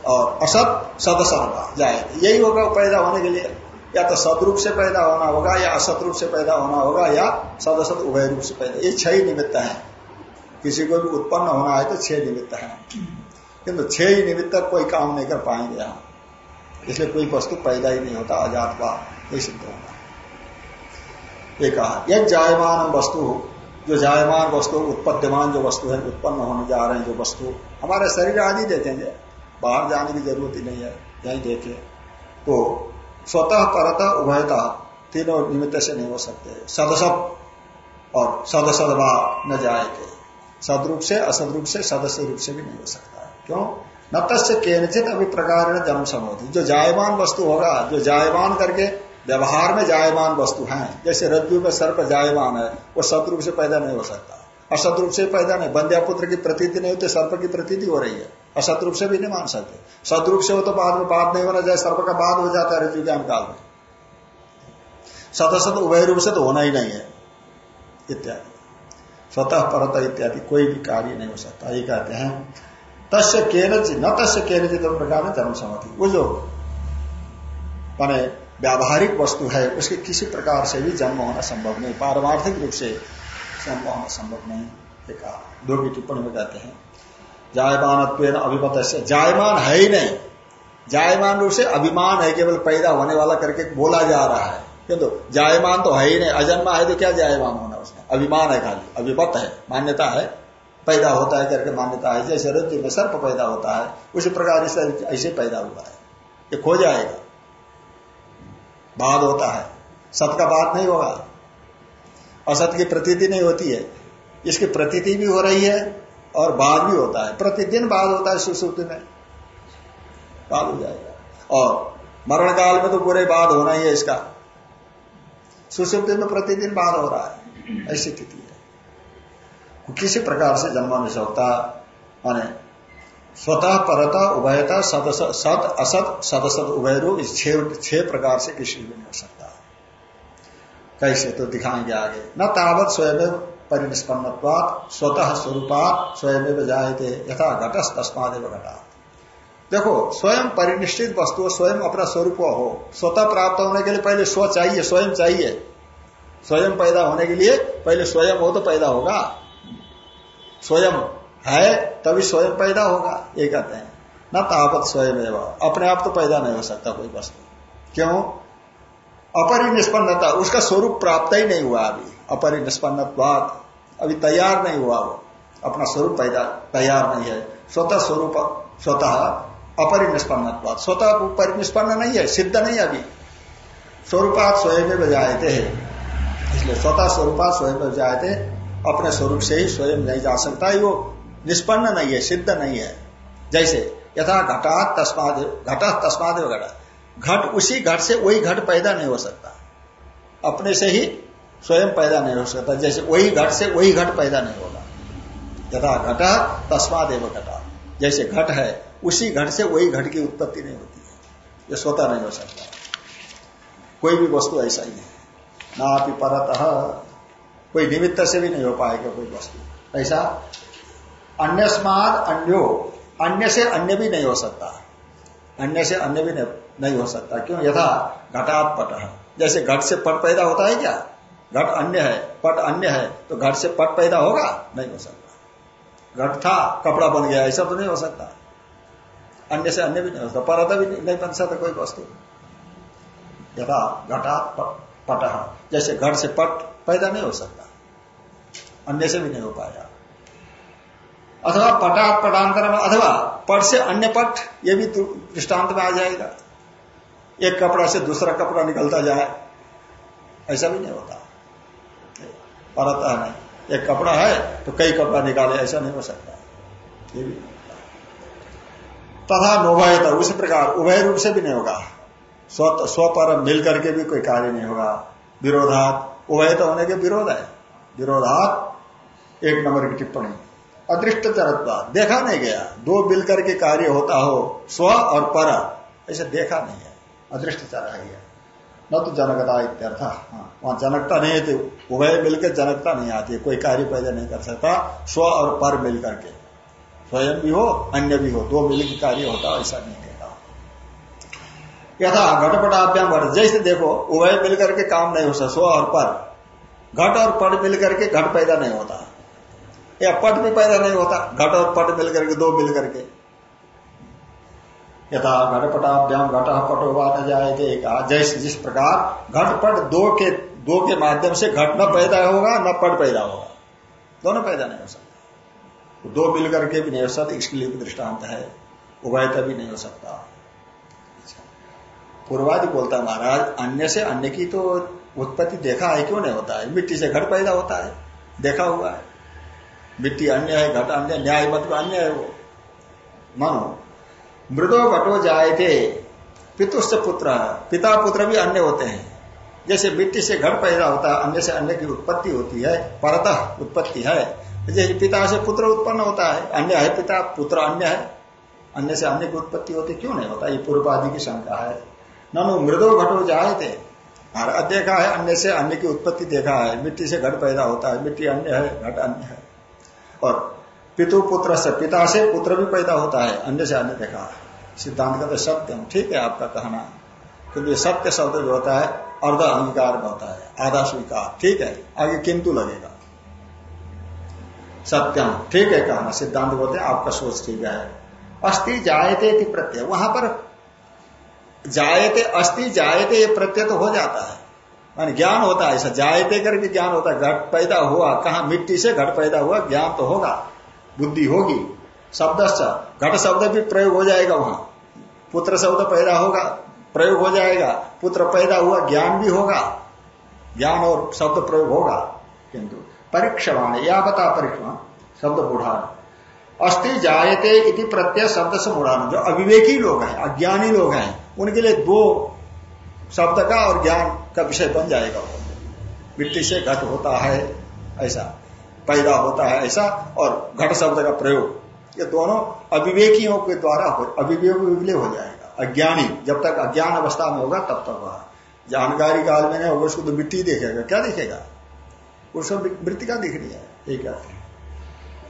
और असत सदसत जाएगा यही होगा पैदा होने के लिए। या तो सदरूप से पैदा होना होगा, या असत रूप से पैदा होना होगा, या सदसत उभय रूप से पैदा। ये छह निमित्त है। किसी को भी उत्पन्न होना है तो छह निमित्त है। किंतु छह ही निमित्त कोई काम नहीं कर पाएँगे यहाँ इसलिए कोई वस्तु पैदा ही नहीं होता अजात वा ये सिद्ध होगा। ये कहा, यह जायमान वस्तु, जो जायमान वस्तु, उत्पद्यमान जो वस्तु है, उत्पन्न होने जा रहे हैं जो वस्तु, हमारे शरीर आदि देखेंगे बाहर जाने की ज़रूरत ही नहीं है, यही देखे। तो स्वतः परतः उभयता, तीनों निमित्त से नहीं हो सकते। सदसप और सदसदवा न जाए थे सदरूप से, असदरूप से, सदस्य रूप से भी नहीं हो सकता। क्यों? न तस्य केनचित अभी प्रकार जन्म समोधि। जो जायमान वस्तु होगा, जो जायमान करके व्यवहार में जायमान वस्तु है, जैसे रज्जु में सर्प जायमान है, वो सदरूप से पैदा नहीं हो सकता। असत रूप से पैदा नहीं। बंध्या पुत्र की प्रतीति नहीं होती, सर्प की प्रतीति हो रही है। असत रूप से भी नहीं मान सकते। सदरूप से हो तो बाद में बात नहीं होना चाहे सर्व का बाद हो जाता है ऋतु ज्ञान काल में। सतसत उभय रूप से तो होना ही नहीं है, इत्यादि। स्वतः परत इत्यादि कोई भी कार्य नहीं हो सकता, ये कहते हैं। तस्य केनचित न तस्य केनचित प्रकार में जन्म समति वो जो माने व्यावहारिक वस्तु है, उसके किसी प्रकार से भी जन्म होना संभव नहीं, पारमार्थिक रूप से जन्म होना संभव नहीं एक दो की टिप्पणी में कहते हैं। जायमान अभिमत जायमान है ही नहीं। जायमान रूप से अभिमान है, केवल पैदा होने वाला करके बोला जा रहा है। किंतु जायमान तो है ही नहीं। अजन्मा है तो क्या जायमान होना उसमें? अभिमान है खाली। अभिपत है। मान्यता है। पैदा होता है करके मान्यता है। जैसे रज्जु में सर्प पैदा होता है, उसी प्रकार से ऐसे पैदा हुआ है। ये खो जाएगा। बाद होता है। सत का बाद नहीं होगा। असत की प्रतीति नहीं होती है। इसकी प्रतीति भी हो रही है। और बाद भी होता है। प्रतिदिन बाद होता है सुसुप्ति में। बाद हो जाएगा। और मरण काल में तो पूरे बाद होना ही है इसका। सुसुप्ति में प्रतिदिन बाद हो रहा है। ऐसी स्थिति है। किसी प्रकार से जन्म नहीं सकता माने स्वतः परता उभयता सत सत असत सदसत उभय रूप इस छह प्रकार से किसी भी नहीं हो सकता। कैसे? तो दिखाएँगे आगे। न तावत स्वयं परिनिष्पन्न स्वतः स्वरूपात स्वयं थे यथा घटस तस्मादेव घटा देखो, स्वयं परिनिष्ठित वस्तु स्वयं अपना स्वरूप हो। स्वतः प्राप्त होने के लिए पहले स्व चाहिए, स्वयं चाहिए। स्वयं पैदा होने के लिए पहले स्वयं हो तो पैदा होगा। स्वयं है, तभी स्वयं पैदा होगा, ये कहते हैं। न तापत स्वयं अपने आप तो पैदा नहीं हो सकता कोई वस्तु। क्यों? अपरिनिष्पन्नता, उसका स्वरूप प्राप्त ही नहीं हुआ अभी। अपरिनिष्पन्न अभी तैयार नहीं हुआ वो। अपना स्वरूप तैयार नहीं है। स्वतः स्वरूप, स्वतः अपरिनिष्पन्न स्वतः परिनिष्पन्न नहीं है, सिद्ध नहीं अभी। स्वरूपात स्वयं में बजाए थे इसलिए स्वतः स्वरूपात स्वयं में थे अपने स्वरूप से ही स्वयं नहीं जा सकता। वो निष्पन्न नहीं है, सिद्ध नहीं है। जैसे यथा घटात तस्माद घट तस्माद घट। घट उसी घट से वही घट पैदा नहीं हो सकता। अपने से ही स्वयं पैदा नहीं हो सकता। जैसे वही घट से वही घट पैदा नहीं होगा। यथा घट तस्माद एवं घटा। जैसे घट है, उसी घट से वही घट की उत्पत्ति नहीं होती है। ये स्वतः नहीं हो सकता। कोई भी वस्तु ऐसा ही है। ना आप परत। कोई निमित्त से भी नहीं हो पाएगा कोई वस्तु। ऐसा? अन्य अन्यो। अन्य से अन्य भी नहीं हो सकता। अन्य से अन्य भी नहीं हो सकता। क्यों? यथा घटात पट। जैसे घट से पट पैदा होता है क्या? घट अन्य है, पट अन्य है तो घट से पट पैदा होगा? नहीं हो सकता। घट था, कपड़ा बन गया, ऐसा तो नहीं हो सकता। अन्य से अन्य भी नहीं हो सकता, परत भी नहीं बन सकता कोई वस्तु। यथा घटा पट, जैसे घट से पट पैदा नहीं हो सकता। अन्य से भी नहीं हो पाया। अथवा पटा पटांतर में अथवा पट से अन्य पट, ये भी दृष्टांत में आ जाएगा। एक कपड़ा से दूसरा कपड़ा निकलता जाए, ऐसा भी नहीं होता। परत नहीं एक कपड़ा है तो कई कपड़ा निकाले, ऐसा नहीं हो सकता। ये भी। तथा नोभयत उसी प्रकार, उभय रूप से भी नहीं होगा। स्व स्वपर मिल करके भी कोई कार्य नहीं होगा। विरोधात, उभय तो होने के विरोध है। विरोधात, एक नंबर की टिप्पणी। अदृष्ट चरत्वा, देखा नहीं गया। दो मिल करके कार्य होता हो, स्व और पर। ऐसे देखा नहीं है। अदृष्ट चरा है न तो जनकता इत्यर्थ। हाँ वहाँ जनकता नहीं है उभय मिलकर जनकता नहीं आती कोई कार्य पैदा नहीं कर सकता, स्व और पर मिल करके स्वयं भी हो, अन्य भी हो, दो मिल के कार्य होता ऐसा नहीं कहता। यथा घटपटाभ्याम घट। जैसे देखो, उभय मिलकर के काम नहीं हो सकता, स्व और पर। घट और पट मिलकर के घट पैदा नहीं होता। या पट भी पैदा नहीं होता, घट और पट मिलकर के, दो मिलकर के। यथा घटपटाभ्याम घट पटो न जाए जैसे जिस प्रकार घटपट दो के दो के माध्यम से घट न पैदा होगा, न पट पैदा होगा। दोनों पैदा नहीं हो सकता। दो मिल करके भी नहीं हो सकता, इसके लिए दृष्टांत है। उभयता भी नहीं हो सकता। पूर्वादि बोलता है, महाराज, अन्य से अन्य की तो उत्पत्ति देखा है, क्यों नहीं होता है? मिट्टी से घट पैदा होता है, देखा हुआ है। मिट्टी अन्य है, घट अन्य न्याय मत अन्य है वो। मानो मृदो जाए थे पितुष्ट पुत्र, पिता पुत्र भी अन्य होते हैं। जैसे मिट्टी से घट पैदा होता है, अन्य से अन्य की उत्पत्ति होती है, परतः उत्पत्ति है। जैसे पिता से पुत्र उत्पन्न होता है, अन्य है पिता, पुत्र अन्य है, अन्य से अन्य की उत्पत्ति होती क्यों नहीं होता? ये पूर्वादि की शंका है। ननु मृदो घटो जाए थे देखा है, अन्य से अन्य की उत्पत्ति देखा है। मिट्टी से घट पैदा होता है, मिट्टी अन्य है, घट अन्य है। और पितु पुत्र से पिता से पुत्र भी पैदा होता है, अन्य से अन्य देखा। सिद्धांत का सत्य ठीक है आपका कहना। क्योंकि सत्य शब्द जो होता है, अर्ध अंगीकार होता है, आधा स्वीकार। ठीक है, आगे किंतु लगेगा। सत्यम। ठीक है कहना। सिद्धांत बोलते हैं, आपका सोच ठीक है। अस्थि जायते प्रत्यय। वहाँ पर जायते अस्थि जायते ये प्रत्यय तो हो जाता है। मान ज्ञान होता है, ऐसा जायते करके ज्ञान होता है, घट पैदा हुआ, कहा मिट्टी से घट पैदा हुआ, ज्ञान तो होगा। बुद्धि होगी शब्द घट शब्द भी प्रयोग हो जाएगा वहाँ। पुत्र शब्द पैदा होगा, प्रयोग हो जाएगा। पुत्र पैदा हुआ, ज्ञान भी होगा। ज्ञान और शब्द प्रयोग होगा, किंतु परीक्षवाण या बता परीक्षण शब्द बुढ़ान अस्थि जायते इति प्रत्यय शब्द से बुढ़ान जो अविवेकी लोग हैं, अज्ञानी लोग हैं, उनके लिए दो शब्द का और ज्ञान का विषय बन जाएगा। मिट्टी से घट होता है, ऐसा। पैदा होता है ऐसा और घट शब्द का प्रयोग। ये दोनों अविवेकियों के द्वारा हो अविवेक विलय हो जाएगा। अज्ञानी, जब तक अज्ञान अवस्था में होगा, तब तक वह। जानकारी काल में नहीं होगा, उसको तो मिट्टी देखेगा। क्या देखेगा? उसको मृतिका दिख रही है, ये कहते हैं?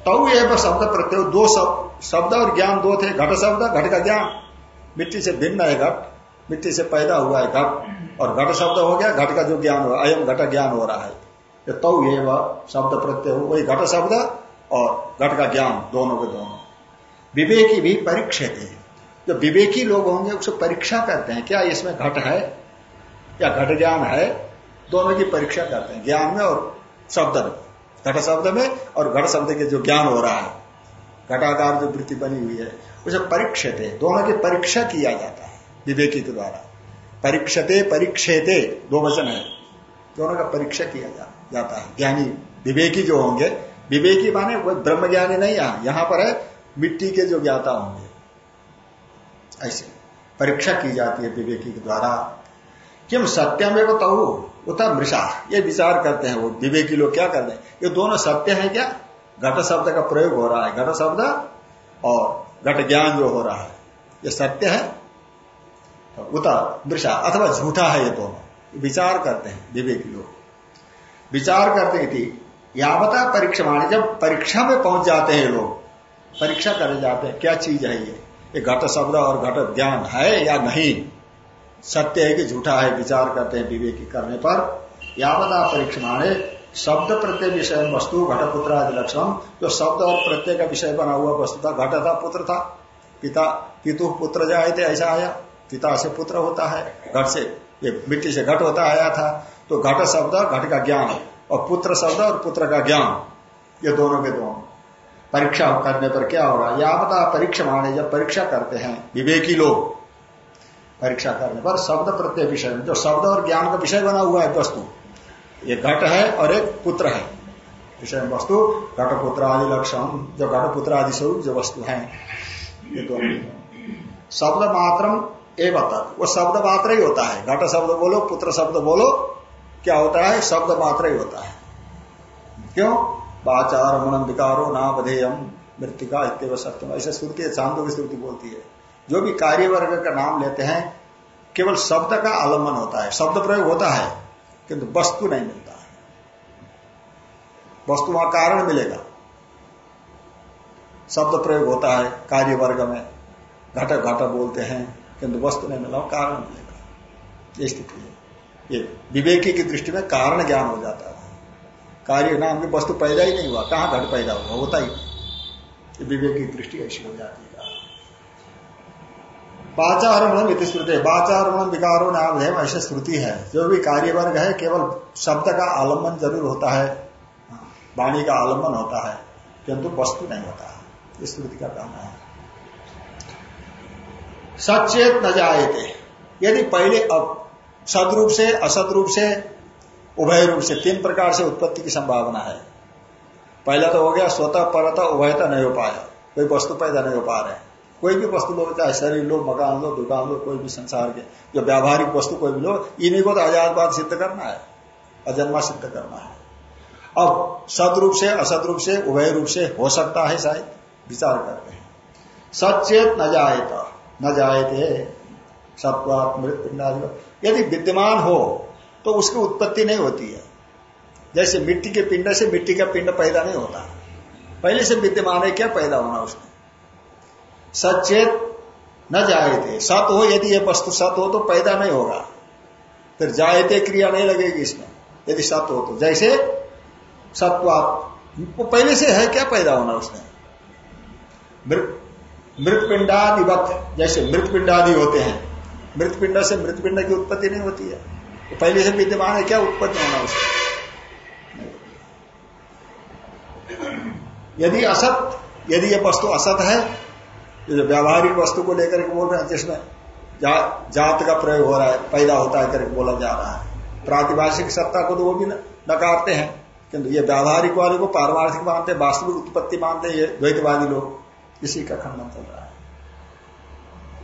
तव एवं शब्द प्रत्यय, दो शब्द और ज्ञान दो थे, घट शब्द, घट का ज्ञान। मिट्टी से भिन्न है घट, मिट्टी से पैदा हुआ है घट, और घट शब्द हो गया, घट का जो ज्ञान हुआ, अयम घट ज्ञान हो रहा है। तो ये वह शब्द प्रत्यय हो वही घट शब्द और घट का ज्ञान दोनों के दोनों। विवेकी भी परीक्षित। है जो विवेकी लोग होंगे उसको परीक्षा करते हैं। क्या इसमें घट है? या घट ज्ञान है? दोनों की परीक्षा करते हैं ज्ञान में और शब्द में। घट शब्द में और घट शब्द के जो ज्ञान हो रहा है। घटाकार जो वृत्ति बनी हुई है उसे परीक्षित। है दोनों की परीक्षा किया जाता है विवेकी के द्वारा। परीक्षते परीक्षेते दो वचन है। दोनों का परीक्षा किया जा, जाता है। ज्ञानी विवेकी जो होंगे, विवेकी माने वो ब्रह्म ज्ञानी नहीं यहाँ यहाँ पर है, मिट्टी के जो ज्ञाता होंगे। ऐसे परीक्षा की जाती है विवेकी के द्वारा। किम सत्यम एवं तहु उतर मृषा। ये विचार करते हैं वो, विवेकी लोग क्या करते हैं? ये दोनों सत्य है क्या? घट शब्द का प्रयोग हो रहा है, घट शब्द और घट ज्ञान जो हो रहा है। ये सत्य है तो उतर मृषा। अथवा झूठा है ये दोनों। विचार करते हैं विवेकी लोग। विचार करते थी यावता परीक्षा जब परीक्षा में पहुँच जाते हैं लोग, परीक्षा करे जाते हैं, क्या चीज़ है ये? ये घट शब्द और घट ज्ञान है या नहीं? सत्य है कि झूठा है, विचार करते हैं विवेकी करने पर। यावता परीक्षमाणे शब्द प्रत्यय विषय वस्तु घटपुत्र आदि लक्षण, जो शब्द और प्रत्यय का विषय बना हुआ वस्तु था, घट था, पुत्र था। पिता, पितु पुत्र जाए थे, ऐसा आया। पिता से पुत्र होता है, घट से, ये मिट्टी से घट होता आया था। तो घट शब्द, घट का ज्ञान है, और पुत्र शब्द और पुत्र का ज्ञान, ये दोनों के दोनों। परीक्षा करने पर क्या होगा? यावता परीक्षा माने जब परीक्षा करते हैं, विवेकी लोग, परीक्षा करने पर शब्द प्रत्यय विषय में, जो शब्द और ज्ञान का विषय बना हुआ है वस्तु, ये घट है और एक पुत्र है। विषय वस्तु, घट पुत्र आदि लक्षण, जो घट पुत्र आदि स्वरूप जो वस्तु है, ये दोनों। शब्द मात्रम एवं वो शब्द मात्र ही होता है। घट शब्द बोलो, पुत्र शब्द बोलो क्या होता है? शब्द मात्र ही होता है। क्यों? बाचार मनम विकारो नावधेयम मृतिका इतव सत्यम। ऐसे श्रुति, चांदो की श्रुति बोलती है। जो भी कार्य वर्ग का नाम लेते हैं, केवल शब्द का आलंबन होता है। शब्द प्रयोग होता है, किंतु वस्तु नहीं मिलता है। वस्तु वहाँ कारण मिलेगा। शब्द प्रयोग होता है कार्य वर्ग में। घटक घट बोलते हैं, किंतु वस्तु नहीं मिला कारण मिलेगा। ये स्थिति है। ये विवेकी की दृष्टि में कारण ज्ञान हो जाता है। कार्य नाम की वस्तु पैदा ही नहीं हुआ, कहाँ घट पैदा हुआ, होता ही विवेक की दृष्टि ऐसी हो जाती है। बाचारमण इति श्रुति बाचारमण विकारो नाम है, ऐसे श्रुति है। जो भी कार्य वर्ग है, केवल शब्द का आलंबन ज़रूर होता है। वाणी का आलंबन होता है, किंतु वस्तु नहीं होता है। इस श्रुति का कहना है। सचेत न जाए थे यदि पहले अब सदरूप से असद रूप से, उभय रूप से, तीन प्रकार से उत्पत्ति की संभावना है। पहला तो हो गया स्वतः, परता, उभयता नहीं हो पाया। कोई वस्तु पैदा नहीं हो पा रहे कोई भी वस्तु लो चाहे शरीर लो, मकान लो, दुकान लो, कोई भी संसार के, जो व्यावहारिक वस्तु कोई भी लो, इन्हीं को तो आजादवाद सिद्ध करना है। अजन्मा सिद्ध करना है। अब सद रूप से असद रूप से, उभय रूप से हो सकता है शायद, विचार करते हैं। सचेत न जाए तो न जाए थे सत्वात मृत पिंड यदि विद्यमान हो तो उसकी उत्पत्ति नहीं होती है। जैसे मिट्टी के पिंड से मिट्टी का पिंड पैदा नहीं होता। पहले से विद्यमान है, क्या पैदा होना उसने सचेत न जायते। सत हो, यदि यह वस्तु सत हो तो पैदा नहीं होगा। फिर जायते क्रिया नहीं लगेगी इसमें। यदि सत हो तो जैसे सत्वात वो पहले से है, क्या पैदा होना उसने मृत पिंडादि वक्त जैसे मृत पिंडादि होते हैं। मृत पिंड से मृत पिंड की उत्पत्ति नहीं होती है। तो पहले से विद्यमान है क्या उत्पत्ति होना उसमें यदि असत यदि ये वस्तु असत है जो व्यावहारिक वस्तु को लेकर बोल रहे हैं जिसमें जा, जात का प्रयोग हो रहा है पैदा होता है करके बोला जा रहा है। प्रातिभाषिक सत्ता को तो वो भी नकारते हैं किंतु ये व्यावहारिक वाले को पारमार्थिक मानते वास्तविक उत्पत्ति मानते हैं ये द्वैतवादी लोग। इसी का खंडन चल रहा है।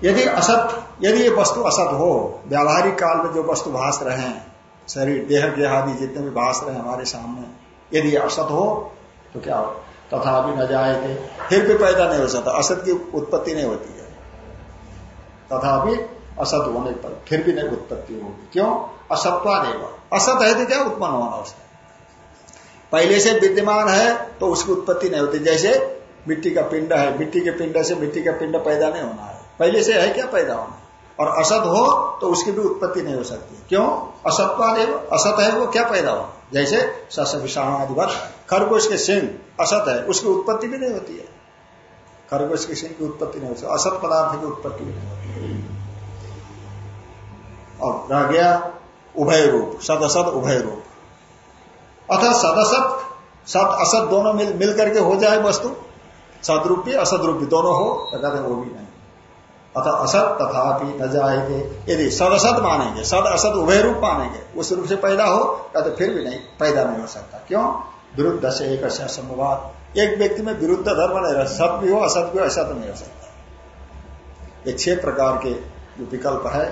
यदि असत, यदि ये वस्तु असत हो, व्यावहारिक काल में जो वस्तु भाष रहे हैं, शरीर, देह, देहादि जितने भी भाष रहे हैं हमारे सामने, यदि असत हो तो क्या हो? तथा भी न जाए थे फिर भी पैदा नहीं हो सकता, असत की उत्पत्ति नहीं होती है। तथा भी असत होने पर फिर भी नहीं उत्पत्ति होगी। क्यों? असत्वा नहीं असत है तो क्या? उत्पन्न होना उसका। पहले से विद्यमान है तो उसकी उत्पत्ति नहीं होती। जैसे मिट्टी का पिंड है, मिट्टी के पिंड से मिट्टी का पिंड पैदा नहीं होना है। पहले से है क्या पैदा होना? और असत हो तो उसकी भी उत्पत्ति नहीं हो सकती। क्यों? असत्वा असत है वो, क्या पैदा हो जैसे सस विषाणु आदि बात खरगोश के सिंह असत है, उसकी उत्पत्ति भी नहीं होती है। खरगोश के सिंह की उत्पत्ति नहीं होती असत पदार्थ की उत्पत्ति भी नहीं होती और रह गया उभय रूप, सदसत उभय रूप। अतः सदसत, सत, असत दोनों मिल मिल करके हो जाए वस्तु। सदरूपी, असदरूपी दोनों हो तो कहते वो भी नहीं। अतः असत तथापि न जाएँगे यदि सदसत मानेंगे, सद असत उभय रूप मानेंगे, उस रूप से पैदा हो या तो फिर भी नहीं, पैदा नहीं हो सकता। क्यों? विरुद्ध से एक संभवाद एक व्यक्ति में विरुद्ध धर्म नहीं रह, सत भी हो, असत भी हो ऐसा तो नहीं हो सकता। ये छह प्रकार के जो विकल्प है,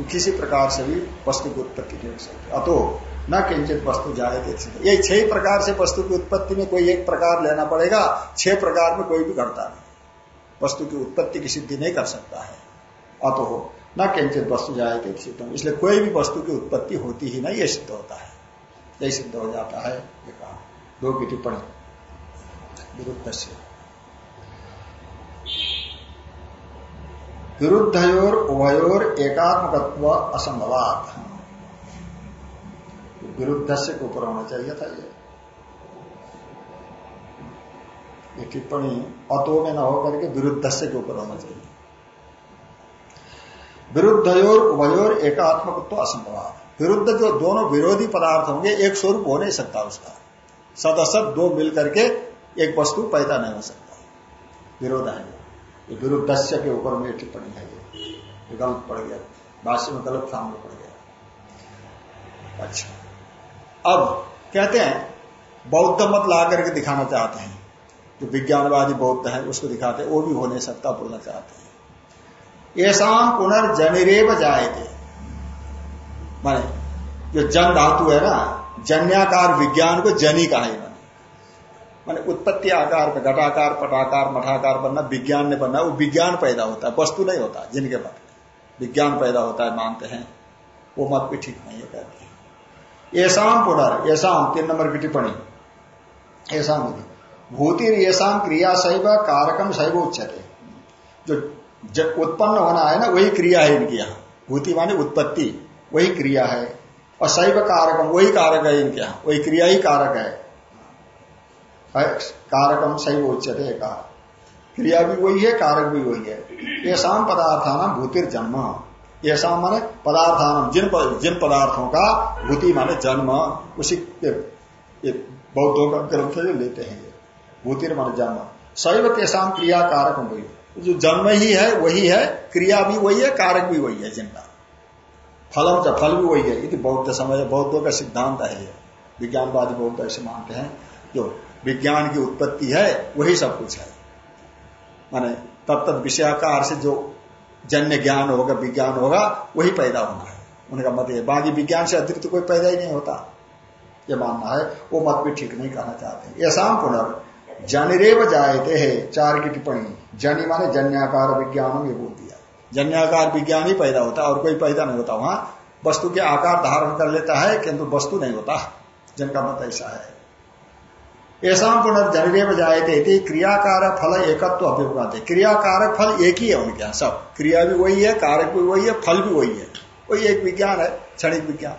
वो किसी प्रकार से भी वस्तु की उत्पत्ति नहीं हो सकती। अतो न किंचित वस्तु जाए ये छह प्रकार से वस्तु की उत्पत्ति में कोई एक प्रकार लेना पड़ेगा, छह प्रकार में कोई भी घटता नहीं। वस्तु की उत्पत्ति की सिद्धि नहीं कर सकता है। अतो न किंचित वस्तु जाए थे सिद्ध इसलिए कोई भी वस्तु की उत्पत्ति होती ही नहीं, ये सिद्ध होता है। यही सिद्ध हो जाता है, ये कहा। दो की टिप्पणी। विरुद्ध से विरुद्धयोर, उभयोर, एकात्मकत्व असंभवात। विरुद्ध से के ऊपर होना चाहिए था ये। ये टिप्पणी अतो में न होकर के विरुद्ध से के ऊपर होना चाहिए। विरुद्धयोर उभयोर एकात्मकत्व असंभवात विरुद्ध जो दोनों विरोधी पदार्थ होंगे, एक स्वरूप हो नहीं सकता उसका। सदसत दो मिलकर के एक वस्तु पैदा नहीं हो सकता। विरोध है। ये विरुद्ध के ऊपर में टिप्पणी है ये गलत पड़ गया। भाष्य में गलत सामने पड़ गया। अच्छा। अब कहते हैं, बौद्ध मत ला करके दिखाना चाहते हैं। जो विज्ञानवादी बौद्ध है, उसको दिखाते वो भी हो नहीं सकता बोलना चाहते हैं। ऐसा पुनर्जनिरेव जाए थे माने, जो जन धातु है ना, जन्याकार विज्ञान को जनी कहा है। माने, उत्पत्ति आकार में घटाकार, पटाकार, मठाकार बनना, विज्ञान ने बनना, वो विज्ञान पैदा होता है, वस्तु नहीं होता, जिनके मत विज्ञान पैदा होता है, मानते हैं। वो मत भी ठीक नहीं है, कहते हैं। ऐसा पुनर् ऐसा तीन नंबर की टिप्पणी। ऐसा भूति ऐसा क्रिया शैव कारकम शैव उच्चते जो उत्पन्न होना है ना, वही क्रिया है इनकी यहाँ। भूति माने उत्पत्ति, वही क्रिया है। और शैव कारकम वही कारक है इनके यहाँ। वही क्रिया ही कारक है। कारकम सही उच्चते कहा क्रिया भी वही है, कारक भी वही है। ये शाम पदार्थान भूतिर जन्म ये शाम माने पदार्थान, जिन जिन पदार्थों का भूति माने जन्म, उसी बौद्धों का ग्रंथ लेते हैं। भूतिर माने जन्म। शैव केशाम क्रिया कारक वही जो जन्म ही है, वही है, क्रिया भी वही है, कारक भी वही है, जिनका। फलम का फल भी वही है यदि बौद्ध समय बौद्धों का सिद्धांत है विज्ञानवादी बौद्ध ऐसे मानते हैं, जो विज्ञान की उत्पत्ति है, वही सब कुछ है। माने तब तक विषयाकार से जो जन्य ज्ञान होगा, विज्ञान होगा, वही पैदा होना है। उनका मत है बाकी विज्ञान से अतिरिक्त कोई पैदा ही नहीं होता। ये मानना है, वो मत भी ठीक नहीं कहना चाहते। ऐसा पुनर् जनिरेव जायते है, चार की टिप्पणी। जनि माने जन्याकार विज्ञान ये बोल दिया। जन्याकार विज्ञान ही पैदा होता है, और कोई पैदा नहीं होता। वहाँ वस्तु के आकार धारण कर लेता है, किंतु वस्तु नहीं होता, जिनका मत ऐसा है। ऐसा पुनर्जनरेव जायते थी क्रियाकार फल एकत्व अभिप्रात। क्रियाकारक फल एक ही है उनके यहाँ, सब। क्रिया भी वही है कारक भी वही है, फल भी वही है। वही एक विज्ञान है, क्षणिक विज्ञान।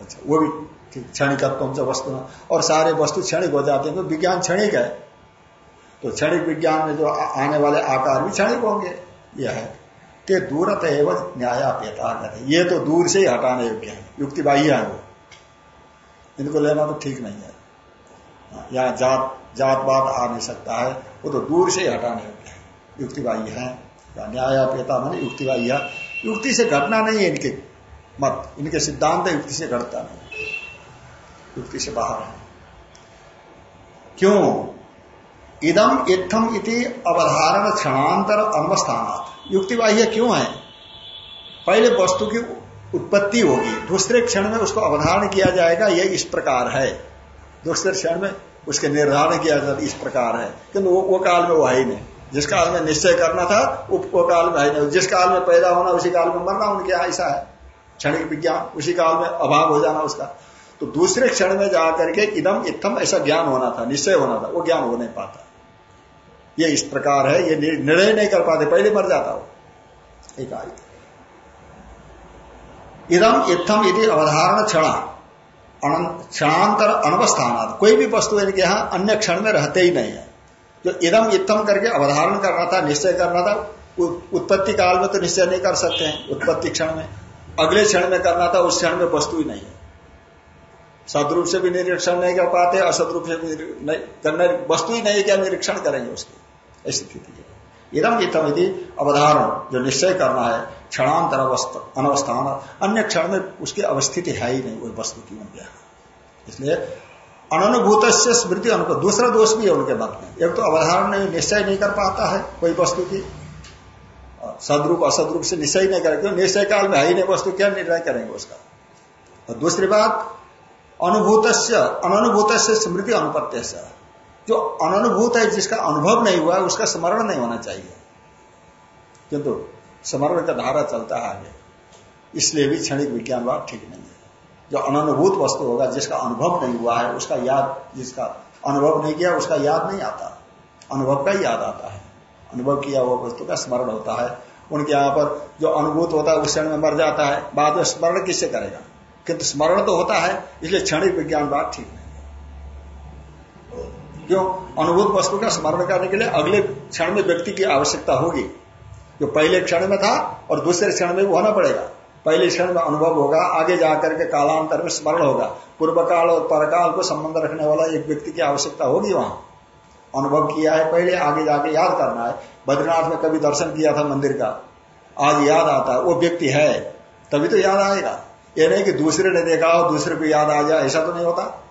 अच्छा वो भी क्षणिकत्व से वस्तु और सारे वस्तु क्षणिक हो जाते हैं तो विज्ञान क्षणिक है। तो क्षणिक विज्ञान में जो आने वाले आकार भी क्षणिक होंगे, यह है। कि दूरत एवं न्यायापेता ये तो दूर से ही हटाने योग्य है। युक्ति बाह्य है वो। इनको लेना तो ठीक नहीं है। यहाँ जात जातवाद आ नहीं सकता है। वो तो दूर से ही हटाने योग्य है। युक्तिवाही है। न्यायापेता मानी युक्तिवाही है युक्ति से घटना नहीं है इनके मत। इनके सिद्धांत युक्ति से घटता नहीं। युक्ति से बाहर है। क्यों? इदम इत्थम इति अवधारण क्षणांतर अनवस्थान युक्तिवाह्य क्यों है? पहले वस्तु की उत्पत्ति होगी दूसरे क्षण में उसको अवधारण किया जाएगा यह इस प्रकार है। दूसरे क्षण में उसके निर्धारण किया जाता इस प्रकार है। किंतु वो, वो काल में वो है ही नहीं। जिस काल में निश्चय करना था वो काल में है नहीं। जिस काल में पैदा होना उसी काल में मरना उनके यहाँ ऐसा है। क्षणिक विज्ञान उसी काल में अभाव हो जाना उसका। तो दूसरे क्षण में जाकर के इदम इतम ऐसा ज्ञान होना था, निश्चय होना था, वो ज्ञान हो नहीं पाता। ये इस प्रकार है, ये निर्णय नहीं कर पाते, पहले मर जाता हो एक आई इदम इतम यदि अवधारण क्षण क्षणांतर अनवस्थान कोई भी वस्तु इनके यहाँ अन्य क्षण में रहते ही नहीं है। जो इदम इतम करके अवधारण करना था, निश्चय करना था उत्पत्ति काल में तो निश्चय नहीं कर सकते हैं, उत्पत्ति क्षण में। अगले क्षण में करना था, उस क्षण में वस्तु ही नहीं है। सदरूप से भी निरीक्षण नहीं कर पाते, असदरूप से भी वस्तु ही नहीं क्या निरीक्षण करेंगे उसकी। ऐसी स्थिति है। इदम इतम यदि अवधारण, जो निश्चय करना है, क्षणांतर अनवस्थान, अन्य क्षण में उसकी अवस्थिति है ही नहीं कोई वस्तु की उनके इसलिए अनुभूत से स्मृति अनुभव दूसरा दोष भी है उनके मत में। एक तो अवधारण नहीं, निश्चय नहीं कर पाता है कोई वस्तु की। सदरूप, असदरूप से निश्चय नहीं करेंगे निश्चय काल में है ही नहीं वस्तु, क्या निर्णय करेंगे उसका? और दूसरी बात अनुभूत अनुभूत स्मृति अनुपत्य जो अनुभूत है, जिसका अनुभव नहीं हुआ, उसका स्मरण नहीं होना चाहिए। किंतु स्मरण का धारा चलता है आगे। इसलिए भी क्षणिक विज्ञानवाद ठीक नहीं है। जो अनुभूत वस्तु होगा, जिसका अनुभव नहीं हुआ है, उसका याद, जिसका अनुभव नहीं किया, उसका याद नहीं आता। अनुभव का ही याद आता है। अनुभव किया हुआ वस्तु का स्मरण होता है। उनके यहाँ पर जो अनुभूत होता है, उस क्षण में मर जाता है। बाद में स्मरण किससे करेगा? किंतु स्मरण तो होता है, इसलिए क्षणिक विज्ञान बात ठीक नहीं है। क्यों? अनुभूत वस्तु का स्मरण करने के लिए अगले क्षण में व्यक्ति की आवश्यकता होगी। जो पहले क्षण में था और दूसरे क्षण में होना पड़ेगा। पहले क्षण में अनुभव होगा, आगे जाकर के कालांतर में स्मरण होगा। पूर्व काल और परकाल को संबंध रखने वाला एक व्यक्ति की आवश्यकता होगी वहाँ। अनुभव किया है पहले, आगे जाके याद करना है। बद्रीनाथ में कभी दर्शन किया था मंदिर का। आज याद आता है, वो व्यक्ति है, तभी तो याद आएगा। ये नहीं कि दूसरे ने देखा हो, दूसरे को याद आ जाए ऐसा तो नहीं होता।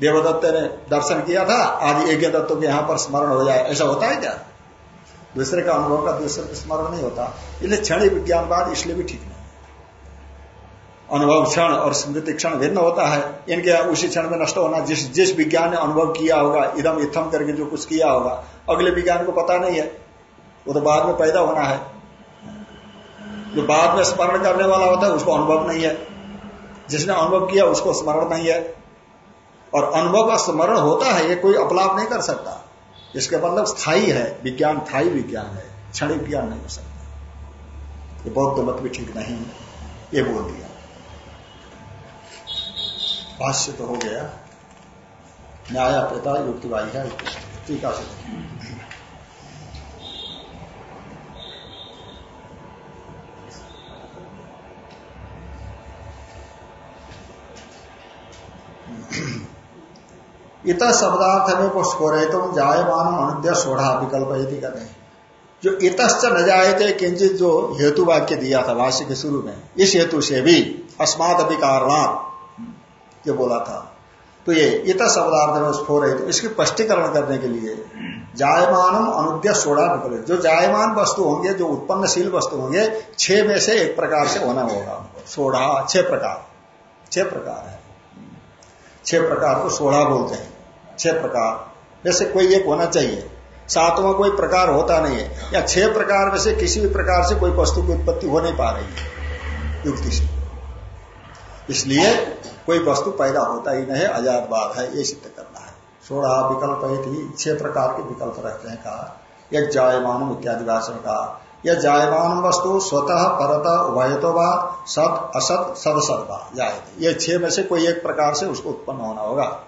देवदत्त ने दर्शन किया था आज एक दत्तों के यहाँ पर स्मरण हो जाए, ऐसा होता है क्या? दूसरे का अनुभव का दूसरे का स्मरण नहीं होता। इसलिए क्षण विज्ञानवाद इसलिए भी ठीक नहीं। अनुभव क्षण और स्मृति क्षण भिन्न होता है। इनके उसी क्षण में नष्ट होना, जिस जिस विज्ञान ने अनुभव किया होगा इधम इथम करके जो कुछ किया होगा, अगले विज्ञान को पता नहीं है। वो तो बाद में पैदा होना है। जो बाद में स्मरण करने वाला होता है, उसको अनुभव नहीं है। जिसने अनुभव किया, उसको स्मरण नहीं है। और अनुभव का स्मरण होता है, ये कोई अपलाप नहीं कर सकता। इसके मतलब स्थायी है, विज्ञान स्थायी विज्ञान है क्षण विज्ञान नहीं हो सकता। ये बौद्ध मत भी ठीक नहीं ये बोल दिया। भाष्य तो हो गया। न्याय पिता युक्तिवाही है, टीका से। इत शब्दार्थ में को स्कोरे तो जायमान अनुद्य सोढ़ा विकल्प यदि हैं। जो इतश्च न जायते किंचित जो हेतु वाक्य दिया था भाष्य के शुरू में, इस हेतु से भी अस्मात अभिकारणात् जो बोला था। तो ये इत शब्दार्थ में स्फोर है तो इसकी स्पष्टीकरण करने के लिए जायमानम अनुद्य सोड़ा विकल्प, जो जायमान वस्तु होंगे, जो उत्पन्नशील वस्तु होंगे, छह में से एक प्रकार से होना होगा। सोढ़ा छह प्रकार छह प्रकार है। छह प्रकार को सोढ़ा बोलते हैं। छह प्रकार। जैसे कोई एक होना चाहिए। सातवां कोई प्रकार होता नहीं है। या छह प्रकार में से किसी भी प्रकार से कोई वस्तु की उत्पत्ति हो नहीं पा रही युक्ति से। इसलिए कोई वस्तु पैदा होता ही नहीं, आज़ाद बात है, ये सिद्ध करना है। सोलह विकल्प ही छह प्रकार के विकल्प रखते हैं कहा। एक जायमान इत्यादि भाषण का यह जायमान वस्तु स्वतः, परत, उभयतो वा, सत, असत सद सद जाए ये छह में से कोई एक प्रकार से उसको उत्पन्न होना होगा।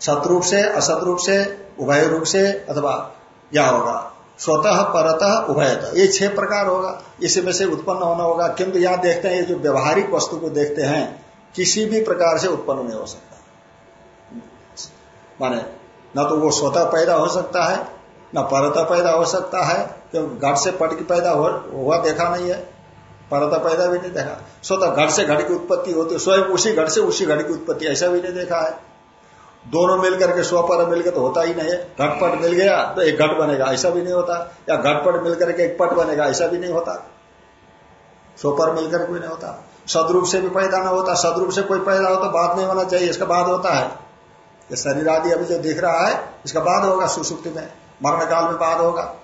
सतरूप से, असत रूप से, उभय रूप से अथवा क्या होगा। स्वतः, परतः, उभयत। ये छह प्रकार होगा। इसी में से उत्पन्न होना होगा। किंतु यहाँ देखते हैं, ये जो व्यवहारिक वस्तु को देखते हैं, किसी भी प्रकार से उत्पन्न नहीं हो सकता। माने, न तो वो स्वतः पैदा हो सकता है न परता पैदा हो सकता है क्योंकि घट से पट की पैदा हुआ देखा नहीं है। परता पैदा भी नहीं देखा। स्वतः घट से घट की उत्पत्ति होती है, स्वयं उसी घट से उसी घट की उत्पत्ति, ऐसा भी नहीं देखा है। दोनों मिलकर के स्वपर मिलकर तो होता ही नहीं है। घटपट मिल गया तो एक घट बनेगा, ऐसा भी नहीं होता। या घटपट मिलकर के एक पट बनेगा, ऐसा भी नहीं होता। स्वपर मिलकर कोई नहीं होता। सदरूप से भी पैदा ना होता, सदरूप से कोई पैदा हो तो बाद नहीं होना चाहिए, इसका बाद होता है। ये शरीर आदि अभी जो दिख रहा है, इसका बाद होगा सुसुप्ति में। मरण काल में बाद होगा।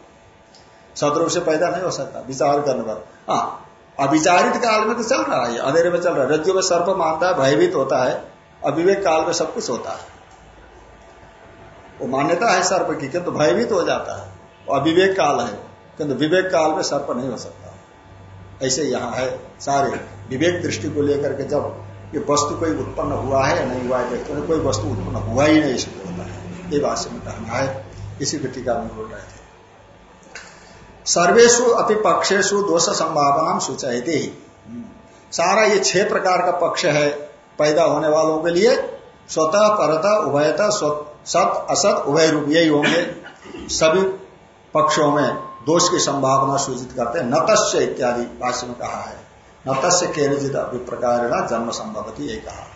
सदरूप से पैदा नहीं हो सकता, विचार करने पर। हाँ अविचारित काल में तो चल रहा है अंधेरे में चल रहा है। रज्जु में सर्प मानता है, भयभीत होता है, अविवेक काल में सब कुछ होता है। वो मान्यता है सर्प की, किंतु भयभीत हो जाता है। वो अविवेक काल है, किंतु विवेक काल में सर्प नहीं हो सकता। ऐसे यहाँ है सारे विवेक दृष्टि को लेकर के जब ये वस्तु कोई उत्पन्न हुआ है, नहीं हुआ है देखते कोई वस्तु उत्पन्न हुआ ही नहीं इसलिए होता है। ये भाष्य में कहना है। इसी की टीका में बोल रहे थे। सर्वेशु अपि पक्षेशु दोष संभावना सूचाई सारा ये छह प्रकार का पक्ष है पैदा होने वालों के लिए। स्वतः, परता, उभयता सत, असत, उभय रूप, यही होंगे सभी पक्षों में दोष की संभावना सूचित करते हैं। नतस्य इत्यादि भाष्य में कहा है। नतस्य केनजित अभिप्रकार जन्म संभवती ये कहा।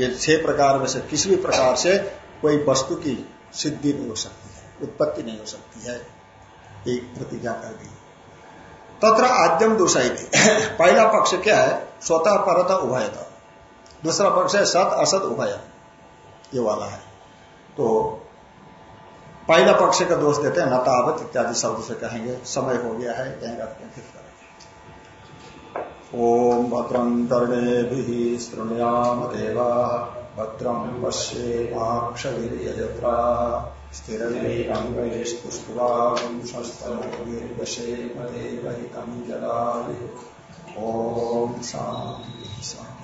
ये छह प्रकार में से किसी भी प्रकार से कोई वस्तु की सिद्धि नहीं हो सकती। है उत्पत्ति नहीं हो सकती है। एक प्रतिज्ञा कर दी। तत्र आद्यम थी पहला पक्ष क्या है? स्वतः परत उभय दूसरा पक्ष है सत, असत, उभय। ये वाला है। तो पहला पक्ष का दोष देते हैं नतावत इत्यादि शब्द से कहेंगे, समय हो गया है रखते हैं ओम भद्रं कर्णे श्रृणयाम देवा भद्रम पश्येमाक्षरा स्थिरंगुष्पुष्पुराशेमदेवहितं जलानि ॐ शान्ति शान्ति।